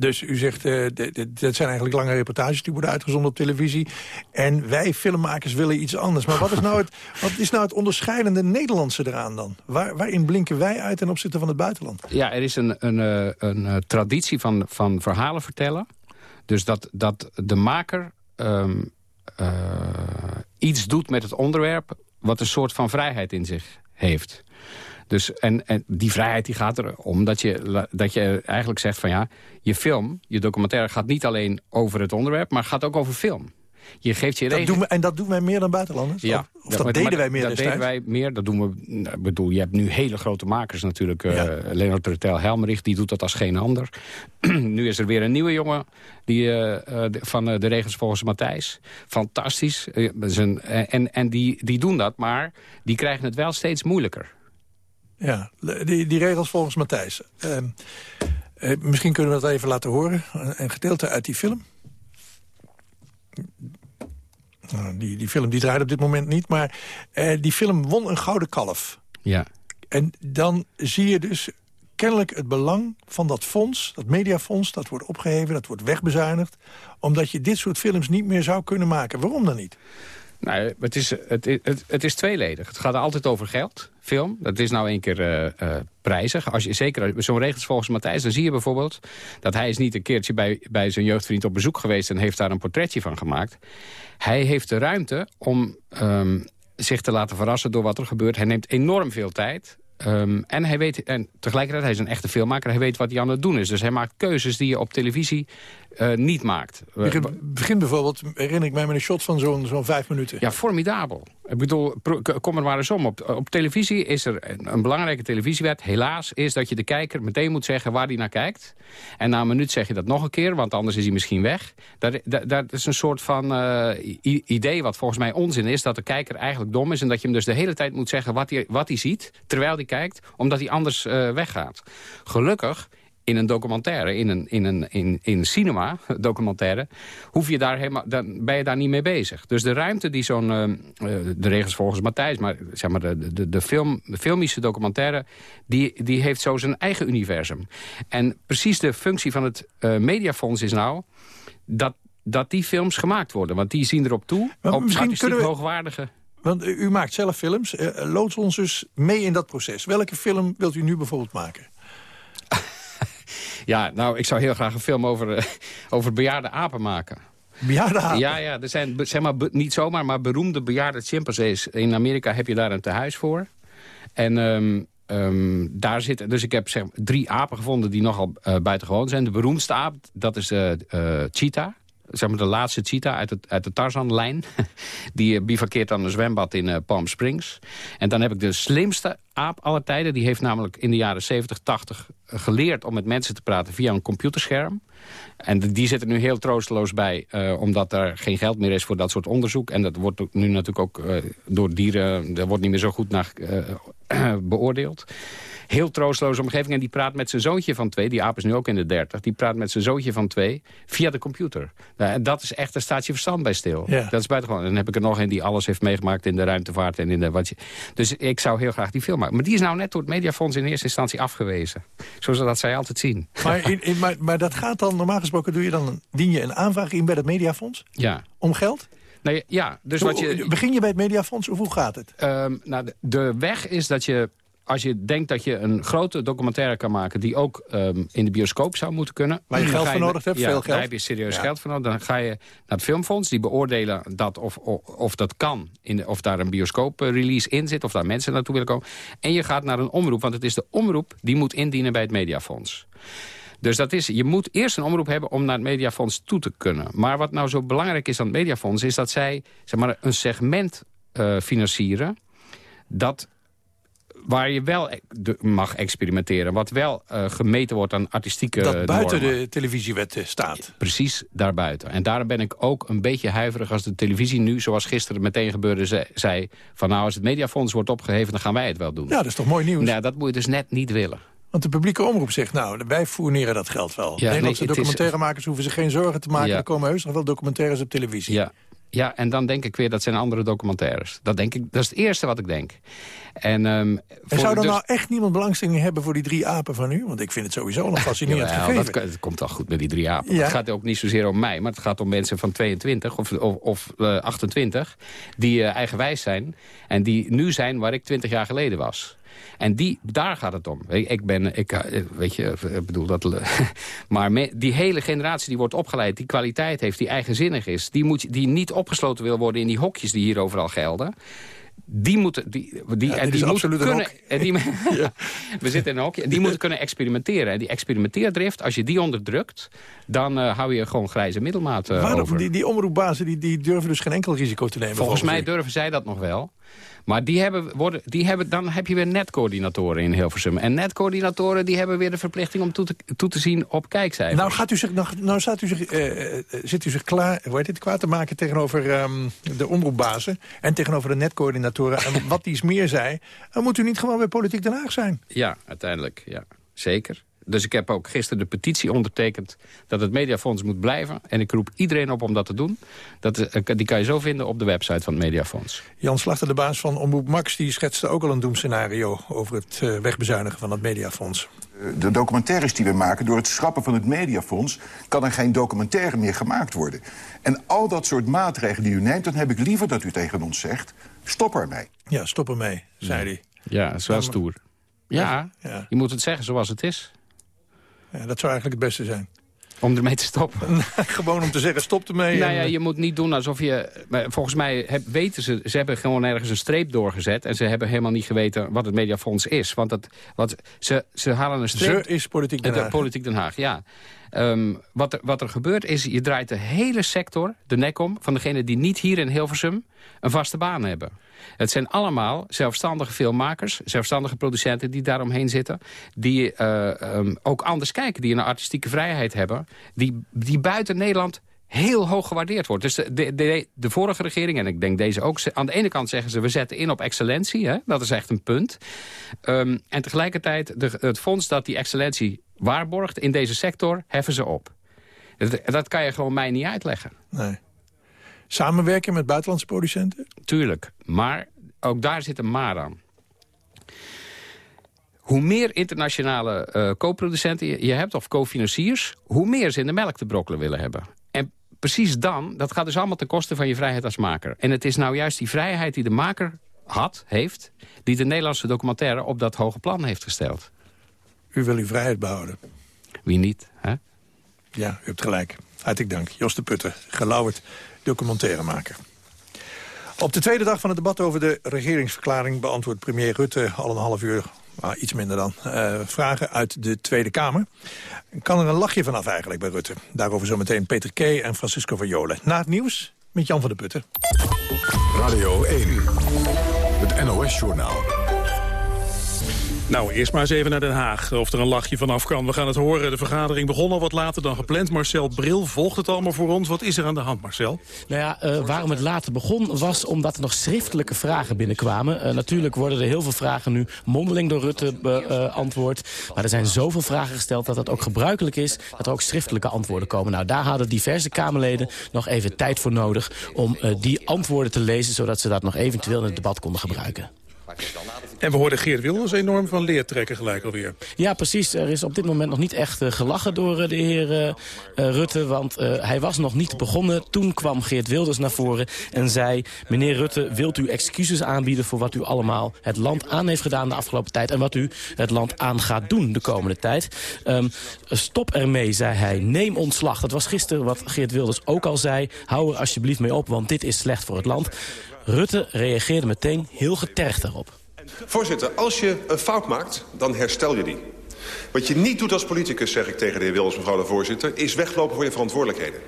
Dus u zegt, eh, d- dat zijn eigenlijk lange reportages die worden uitgezonden op televisie. En wij filmmakers willen iets anders. Maar wat is nou het, wat is nou het onderscheidende Nederlandse eraan dan? Waar, waarin blinken wij uit ten opzichte van het buitenland? Ja, er is een, een, eh, een eh, traditie van, van verhalen vertellen. Dus dat, dat de maker ehm, eh, iets doet met het onderwerp... wat een soort van vrijheid in zich heeft. Dus, en, en die vrijheid die gaat erom dat je, dat je eigenlijk zegt van ja... je film, je documentaire gaat niet alleen over het onderwerp... maar gaat ook over film. Je geeft je Dat regen- doen we, en dat doen wij meer dan buitenlanders? ja, Of, of dat deden wij meer dat destijds? deden wij meer. Dat doen we. nou, Ik bedoel, je hebt nu hele grote makers natuurlijk. eh Leonard Tertel Helmerich, die doet dat als geen ander. nu is er weer een nieuwe jongen die, eh, eh, van de regels volgens Matthijs. Fantastisch. Dat is een- en en die, die doen dat, maar die krijgen het wel steeds moeilijker. Ja, die, die regels volgens Matthijs. Ehm, eh, misschien kunnen we dat even laten horen. Een gedeelte uit die film. Nou, die, die film die draait op dit moment niet, maar eh, die film won een gouden kalf. Ja. En dan zie je dus kennelijk het belang van dat fonds, dat mediafonds... dat wordt opgeheven, dat wordt wegbezuinigd... omdat je dit soort films niet meer zou kunnen maken. Waarom dan niet? Nou, het is, het, het, het is tweeledig. Het gaat altijd over geld, film. Dat is nou een keer eh, eh, prijzig. Als je, zeker zo'n regels volgens Matthijs, dan zie je bijvoorbeeld... dat hij is niet een keertje bij, bij zijn jeugdvriend op bezoek geweest... en heeft daar een portretje van gemaakt. Hij heeft de ruimte om ehm, zich te laten verrassen door wat er gebeurt. Hij neemt enorm veel tijd. Ehm, en hij weet, en tegelijkertijd, hij is een echte filmmaker, hij weet wat hij aan het doen is. Dus hij maakt keuzes die je op televisie eh, niet maakt. Het begint bijvoorbeeld, herinner ik mij, met een shot van zo'n zo'n vijf minuten. Ja, formidabel. Ik bedoel, kom er maar eens om. Op, op televisie is er een, een belangrijke televisiewet. Helaas is dat je de kijker meteen moet zeggen waar hij naar kijkt. En na een minuut zeg je dat nog een keer, want anders is hij misschien weg. Dat, dat, dat is een soort van eh, idee wat volgens mij onzin is... dat de kijker eigenlijk dom is en dat je hem dus de hele tijd moet zeggen... wat hij, wat hij ziet, terwijl hij kijkt, omdat hij anders eh, weggaat. Gelukkig in een documentaire, in een, in een in, in cinema documentaire, hoef je daar helemaal, dan ben je daar niet mee bezig. Dus de ruimte die zo'n, eh, eh, de regels volgens Matthijs, maar zeg maar de, de, de, film, de filmische documentaire, die, die heeft zo zijn eigen universum. En precies de functie van het eh, mediafonds is nou dat, dat die films gemaakt worden. Want die zien erop toe, Maar op we- hoogwaardige... Want u maakt zelf films. Loods ons dus mee in dat proces. Welke film wilt u nu bijvoorbeeld maken? Ja, nou, ik zou heel graag een film over, eh, over bejaarde apen maken. Bejaarde apen? Ja, ja, er zijn zeg maar, niet zomaar, maar beroemde bejaarde chimpansees. In Amerika heb je daar een tehuis voor. En ehm, ehm, daar zitten, dus ik heb zeg, drie apen gevonden die nogal eh buitengewoon zijn. De beroemdste aap, dat is eh, Cheetah. Zeg maar de laatste cheetah uit, het, uit de Tarzan-lijn. Die eh, bivakkeert aan een zwembad in eh, Palm Springs. En dan heb ik de slimste aap aller tijden. Die heeft namelijk in de jaren 70, 80 geleerd om met mensen te praten via een computerscherm. En die zit er nu heel troosteloos bij, eh, omdat er geen geld meer is voor dat soort onderzoek. En dat wordt nu natuurlijk ook eh, door dieren, daar wordt niet meer zo goed naar eh, beoordeeld. Heel troosteloze omgeving. En die praat met zijn zoontje van twee, die aap is nu ook in de dertig, die praat met zijn zoontje van twee via de computer. Nou, en dat is echt, daar staat je verstand bij stil. Ja. Dat is buitengewoon. En dan heb ik er nog een die alles heeft meegemaakt in de ruimtevaart en in de wat je. Dus ik zou heel graag die film maken. Maar die is nou net door het Mediafonds in eerste instantie afgewezen. Zoals dat zij altijd zien. Maar, in, in- maar, maar dat gaat dan, normaal gesproken doe je dan, dien je een aanvraag in bij het Mediafonds? Ja. Om geld? Ja, dus wat je... Begin je bij het Mediafonds of hoe gaat het? Ehm, nou, de, de weg is dat je, als je denkt dat je een grote documentaire kan maken... die ook ehm, in de bioscoop zou moeten kunnen... Waar je geld voor nodig hebt, ja, veel geld. daar heb je serieus Ja. geld voor nodig. Dan ga je naar het filmfonds, die beoordelen dat of, of, of dat kan. In de, of daar een bioscoop-release in zit, of daar mensen naartoe willen komen. En je gaat naar een omroep, want het is de omroep... die moet indienen bij het mediafonds. Dus dat is, je moet eerst een omroep hebben om naar het Mediafonds toe te kunnen. Maar wat nou zo belangrijk is aan het Mediafonds... is dat zij zeg maar, een segment eh, financieren... dat waar je wel e- mag experimenteren. Wat wel eh, gemeten wordt aan artistieke dat buiten normen. de televisiewet eh, staat. Precies daarbuiten. En daarom ben ik ook een beetje huiverig als de televisie nu... zoals gisteren meteen gebeurde, ze- zei... van nou, als het Mediafonds wordt opgeheven, dan gaan wij het wel doen. Ja, dat is toch mooi nieuws? Nou, dat moet je dus net niet willen. Want de publieke omroep zegt, nou, wij fourneren dat geld wel. nee, Nederlandse is- documentairemakers hoeven zich geen zorgen te maken. Ja. Er komen heus nog wel documentaires op televisie. Ja. Ja, en dan denk ik weer, dat zijn andere documentaires. Dat, denk ik, dat is het eerste wat ik denk. En, ehm, En zou er dus- nou echt niemand belangstelling hebben voor die drie apen van u? Want ik vind het sowieso een fascinerend gegeven. dat, het komt wel goed met die drie apen. Ja. Het gaat ook niet zozeer om mij, maar het gaat om mensen van 22 of, of, of eh, 28... die eh, eigenwijs zijn en die nu zijn waar ik 20 jaar geleden was. En die, daar gaat het om. Ik, ben, ik, eh, weet je, eh, ik bedoel dat... maar me- die hele generatie die wordt opgeleid, die kwaliteit heeft, die eigenzinnig is... die, moet, die niet opgesloten wil worden in die hokjes die hier overal gelden... Die moeten, die, die, Ja, en die moeten kunnen, en die, we zitten in een hokje. Die moeten kunnen experimenteren. En die experimenteerdrift, als je die onderdrukt... dan eh, hou je gewoon grijze middelmaat eh, Waarom? over. Die, die omroepbazen die, die durven dus geen enkel risico te nemen. Volgens mij u. durven zij dat nog wel. Maar die hebben, worden, die hebben, dan heb je weer netcoördinatoren in Hilversum. En netcoördinatoren die hebben weer de verplichting om toe te, toe te zien op kijkcijfers. Nou, gaat u zich, nou, nou staat u zich, eh, eh, zit u zich klaar hoe heet dit, kwaad te maken tegenover ehm, de omroepbazen... en tegenover de netcoördinatoren. en wat die meer zei, dan moet u niet gewoon bij Politiek Den Haag zijn. Ja, uiteindelijk, ja. Zeker. Dus ik heb ook gisteren de petitie ondertekend dat het Mediafonds moet blijven. En ik roep iedereen op om dat te doen. Dat, eh, die kan je zo vinden op de website van het Mediafonds. Jan Slachter, de baas van Omroep Max, die schetste ook al een doemscenario... over het eh, wegbezuinigen van het Mediafonds. De documentaires die we maken, door het schrappen van het mediafonds... kan er geen documentaire meer gemaakt worden. En al dat soort maatregelen die u neemt... dan heb ik liever dat u tegen ons zegt, stop ermee. Ja, stop ermee, zei hij. Ja, dat is wel stoer. Ja, Ja. je moet het zeggen zoals het is. Ja, dat zou eigenlijk het beste zijn. Om ermee te stoppen. Gewoon om te zeggen, stop ermee. Nou ja, eh, je moet niet doen alsof je... Volgens mij heb- weten ze... Ze hebben gewoon ergens een streep doorgezet... en ze hebben helemaal niet geweten wat het Mediafonds is. Want dat, wat, ze, ze halen een streep... Ze is Politiek Den De Haag. Politiek Den Haag, ja. Ehm, wat, er, wat er gebeurt is, je draait de hele sector de nek om... van degenen die niet hier in Hilversum een vaste baan hebben. Het zijn allemaal zelfstandige filmmakers, zelfstandige producenten die daaromheen zitten. Die eh, ehm, ook anders kijken, die een artistieke vrijheid hebben. Die, die buiten Nederland heel hoog gewaardeerd wordt. Dus de, de, de, vorige regering, en ik denk deze ook... aan de ene kant zeggen ze, we zetten in op excellentie. Hè? Dat is echt een punt. Ehm, en tegelijkertijd het fonds dat die excellentie waarborgt in deze sector, heffen ze op. Dat, dat kan je gewoon mij niet uitleggen. Nee. Samenwerken met buitenlandse producenten? Tuurlijk, maar ook daar zit een maar aan. Hoe meer internationale eh co-producenten je, je hebt, of co-financiers... hoe meer ze in de melk te brokkelen willen hebben. En precies dan, dat gaat dus allemaal ten koste van je vrijheid als maker. En het is nou juist die vrijheid die de maker had, heeft... die de Nederlandse documentaire op dat hoge plan heeft gesteld. U wil uw vrijheid behouden. Wie niet, hè? Ja, u hebt gelijk. Hartelijk dank. Jos de Putter, gelauwerd documentairemaker. Op de tweede dag van het debat over de regeringsverklaring... beantwoordt premier Rutte al een half uur, nou, iets minder dan... eh, vragen uit de Tweede Kamer. Kan er een lachje vanaf eigenlijk bij Rutte? Daarover zometeen Peter K. en Francisco van Jolen. Na het nieuws met Jan van der Putten. Radio 1, het NOS-journaal. Nou, eerst maar eens even naar Den Haag, of er een lachje vanaf kan. We gaan het horen. De vergadering begon al wat later dan gepland. Marcel Bril volgt het allemaal voor ons. Wat is er aan de hand, Marcel? Nou ja, eh, waarom het later begon was omdat er nog schriftelijke vragen binnenkwamen. Eh, natuurlijk worden er heel veel vragen nu mondeling door Rutte beantwoord. maar er zijn zoveel vragen gesteld dat het ook gebruikelijk is... dat er ook schriftelijke antwoorden komen. Nou, daar hadden diverse Kamerleden nog even tijd voor nodig... om eh, die antwoorden te lezen, zodat ze dat nog eventueel in het debat konden gebruiken. En we hoorden Geert Wilders enorm van leer trekken gelijk alweer. Ja, precies. Er is op dit moment nog niet echt eh, gelachen door eh, de heer eh, Rutte. Want hij was nog niet begonnen. Toen kwam Geert Wilders naar voren en zei... meneer Rutte, wilt u excuses aanbieden voor wat u allemaal het land aan heeft gedaan de afgelopen tijd... en wat u het land aan gaat doen de komende tijd. Ehm, stop ermee, zei hij. Neem ontslag. Dat was gisteren wat Geert Wilders ook al zei. Hou er alsjeblieft mee op, want dit is slecht voor het land. Rutte reageerde meteen heel getergd daarop. Voorzitter, als je een fout maakt, dan herstel je die. Wat je niet doet als politicus, zeg ik tegen de heer Wilders, mevrouw de voorzitter... is weglopen voor je verantwoordelijkheden.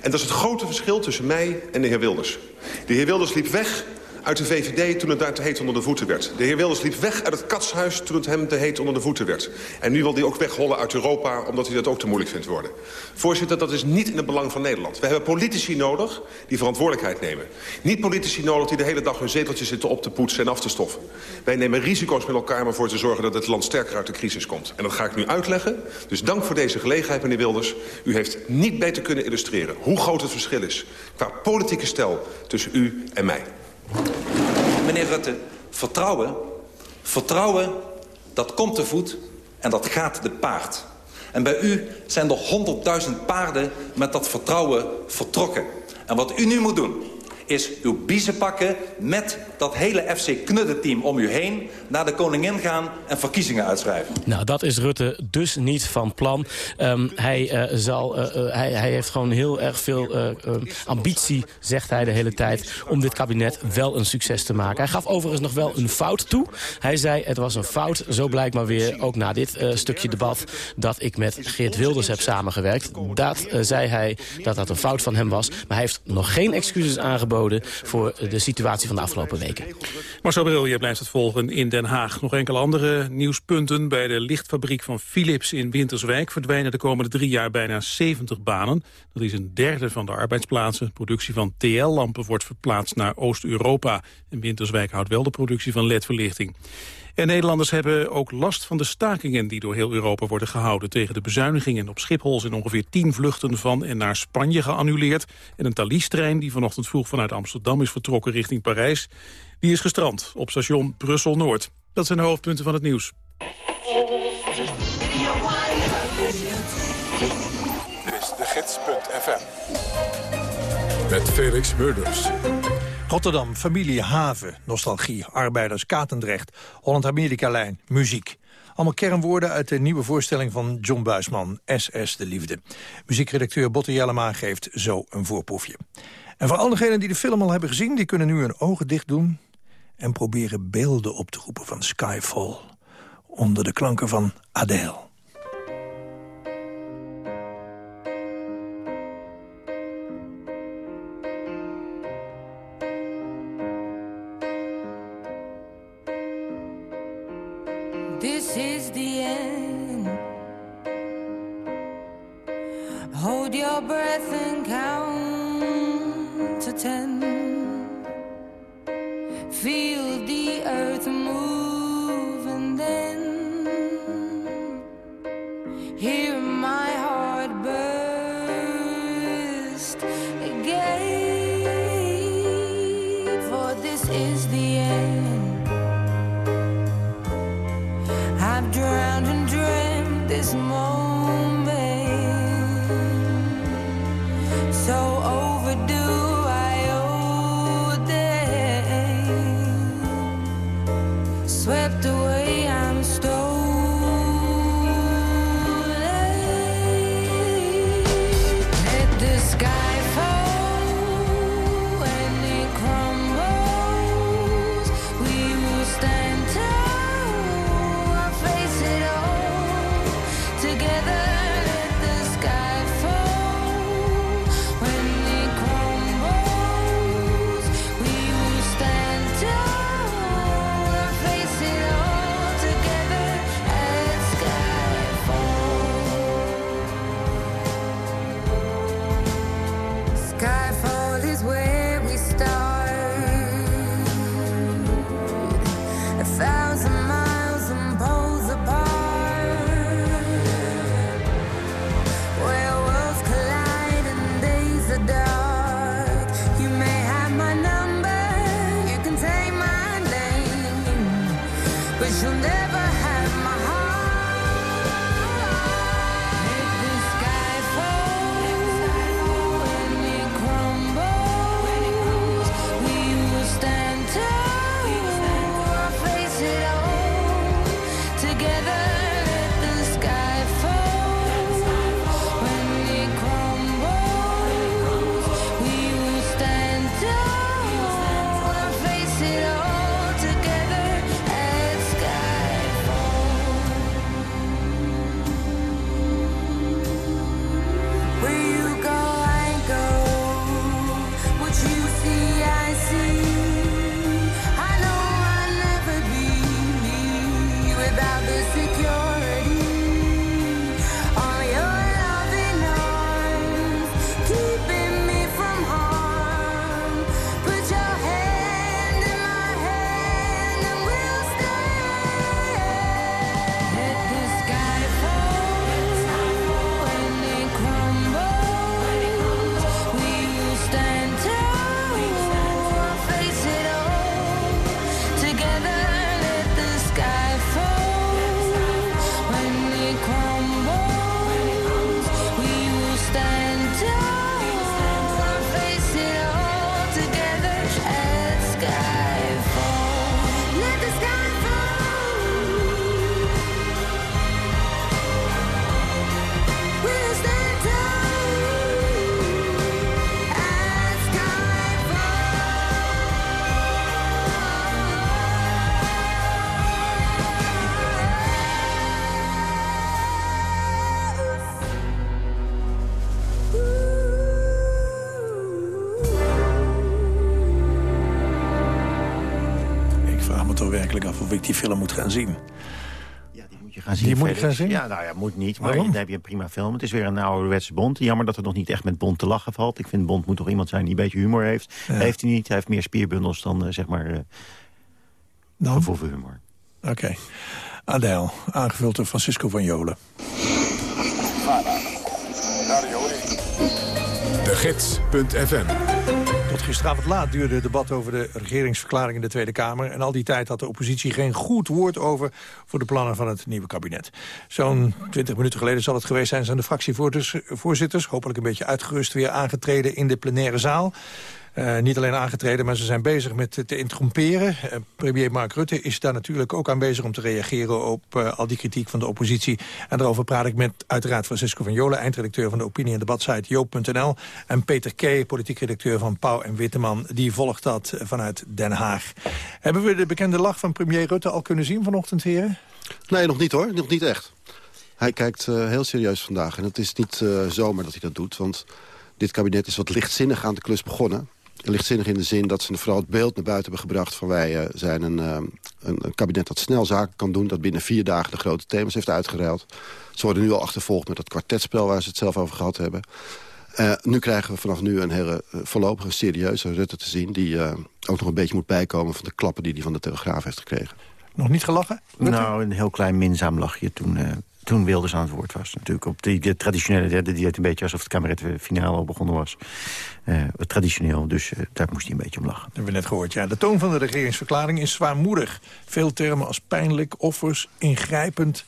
En dat is het grote verschil tussen mij en de heer Wilders. De heer Wilders liep weg uit de VVD toen het daar te heet onder de voeten werd. De heer Wilders liep weg uit het katshuis toen het hem te heet onder de voeten werd. En nu wil hij ook weghollen uit Europa omdat hij dat ook te moeilijk vindt worden. Voorzitter, dat is niet in het belang van Nederland. We hebben politici nodig die verantwoordelijkheid nemen. Niet politici nodig die de hele dag hun zeteltjes zitten op te poetsen en af te stoffen. Wij nemen risico's met elkaar om ervoor te zorgen dat het land sterker uit de crisis komt. En dat ga ik nu uitleggen. Dus dank voor deze gelegenheid, meneer Wilders. U heeft niet beter kunnen illustreren hoe groot het verschil is... qua politieke stijl tussen u en mij. Meneer Rutte, vertrouwen, vertrouwen, dat komt te voet en dat gaat te paard. En bij u zijn er honderdduizend paarden met dat vertrouwen vertrokken. En wat u nu moet doen, is uw biezen pakken met dat hele FC Knudden-team om u heen... naar de koningin gaan en verkiezingen uitschrijven. Nou, dat is Rutte dus niet van plan. Ehm, hij, eh, zal, eh, eh, hij, hij heeft gewoon heel erg veel ambitie, zegt hij de hele tijd... om dit kabinet wel een succes te maken. Hij gaf overigens nog wel een fout toe. Hij zei, het was een fout, zo blijkt maar weer, ook na dit stukje debat... dat ik met Geert Wilders heb samengewerkt. Dat zei hij dat dat een fout van hem was. Maar hij heeft nog geen excuses aangeboden... voor de situatie van de afgelopen weken. Marcel Bril, jij blijft het volgen in Den Haag. Nog enkele andere nieuwspunten. Bij de lichtfabriek van Philips in Winterswijk... verdwijnen de komende drie jaar bijna 70 banen. Dat is een derde van de arbeidsplaatsen. De productie van TL-lampen wordt verplaatst naar Oost-Europa. En Winterswijk houdt wel de productie van LED-verlichting. En Nederlanders hebben ook last van de stakingen die door heel Europa worden gehouden tegen de bezuinigingen. Op Schiphol zijn ongeveer 10 vluchten van en naar Spanje geannuleerd. En een Thalys-trein die vanochtend vroeg vanuit Amsterdam is vertrokken richting Parijs, die is gestrand op station Brussel-Noord. Dat zijn de hoofdpunten van het nieuws. Dit is de gids.fm. Met Felix Murders. Rotterdam, familie, haven, nostalgie, arbeiders, Katendrecht, Holland-Amerika-lijn, muziek. Allemaal kernwoorden uit de nieuwe voorstelling van John Buisman, SS de Liefde. Muziekredacteur Botte Jellema geeft zo een voorproefje. En voor al diegenen die de film al hebben gezien... die kunnen nu hun ogen dicht doen... en proberen beelden op te roepen van Skyfall... onder de klanken van Adele. Werkelijk af of ik die film moet gaan zien. Moet je gaan zien, Die moet ik Felix. gaan zien? Ja, nou ja, moet niet. Maar Waarom? dan heb je een prima film. Het is weer een ouderwetse Bond. Jammer dat het nog niet echt met Bond te lachen valt. Ik vind Bond moet toch iemand zijn die een beetje humor heeft. Heeft hij niet. Hij heeft meer spierbundels dan, eh, zeg maar, eh gevoel voor humor. Oké. Adele, aangevuld door Francisco van Jolen. Gids.fm Tot gisteravond laat duurde het debat over de regeringsverklaring in de Tweede Kamer. En al die tijd had de oppositie geen goed woord over voor de plannen van het nieuwe kabinet. Zo'n twintig minuten geleden zal het geweest zijn, zijn de fractievoorzitters, hopelijk een beetje uitgerust, weer aangetreden in de plenaire zaal. Eh, niet alleen aangetreden, maar ze zijn bezig met te interromperen. Eh, premier Mark Rutte is daar natuurlijk ook aanwezig om te reageren op eh, al die kritiek van de oppositie. En daarover praat ik met uiteraard Francisco van Jolen, eindredacteur van de opinie- en debatsite joop.nl. En Peter Kee, politiek redacteur van Pauw en Witteman, die volgt dat vanuit Den Haag. Hebben we de bekende lach van premier Rutte al kunnen zien vanochtend, heren? Nee, nog niet hoor. Nog niet echt. Hij kijkt heel serieus vandaag. En het is niet zomaar dat hij dat doet. Want dit kabinet is wat lichtzinnig aan de klus begonnen. Lichtzinnig in de zin dat ze vooral het beeld naar buiten hebben gebracht... van wij eh, zijn een, eh, een, een kabinet dat snel zaken kan doen... dat binnen vier dagen de grote thema's heeft uitgeruild. Ze worden nu al achtervolgd met dat kwartetspel waar ze het zelf over gehad hebben. Eh, nu krijgen we vanaf nu een hele voorlopige, serieuze Rutte te zien... die ook nog een beetje moet bijkomen van de klappen die hij van de Telegraaf heeft gekregen. Nog niet gelachen? Nou, een heel klein minzaam lachje toen, uh, toen Wilders aan het woord was. Natuurlijk op die, de traditionele derde, die het een beetje alsof het kameretfinale al begonnen was. Uh, traditioneel, dus uh, daar moest hij een beetje om lachen. Dat hebben we net gehoord, ja. De toon van de regeringsverklaring is zwaarmoedig. Veel termen als pijnlijk, offers, ingrijpend.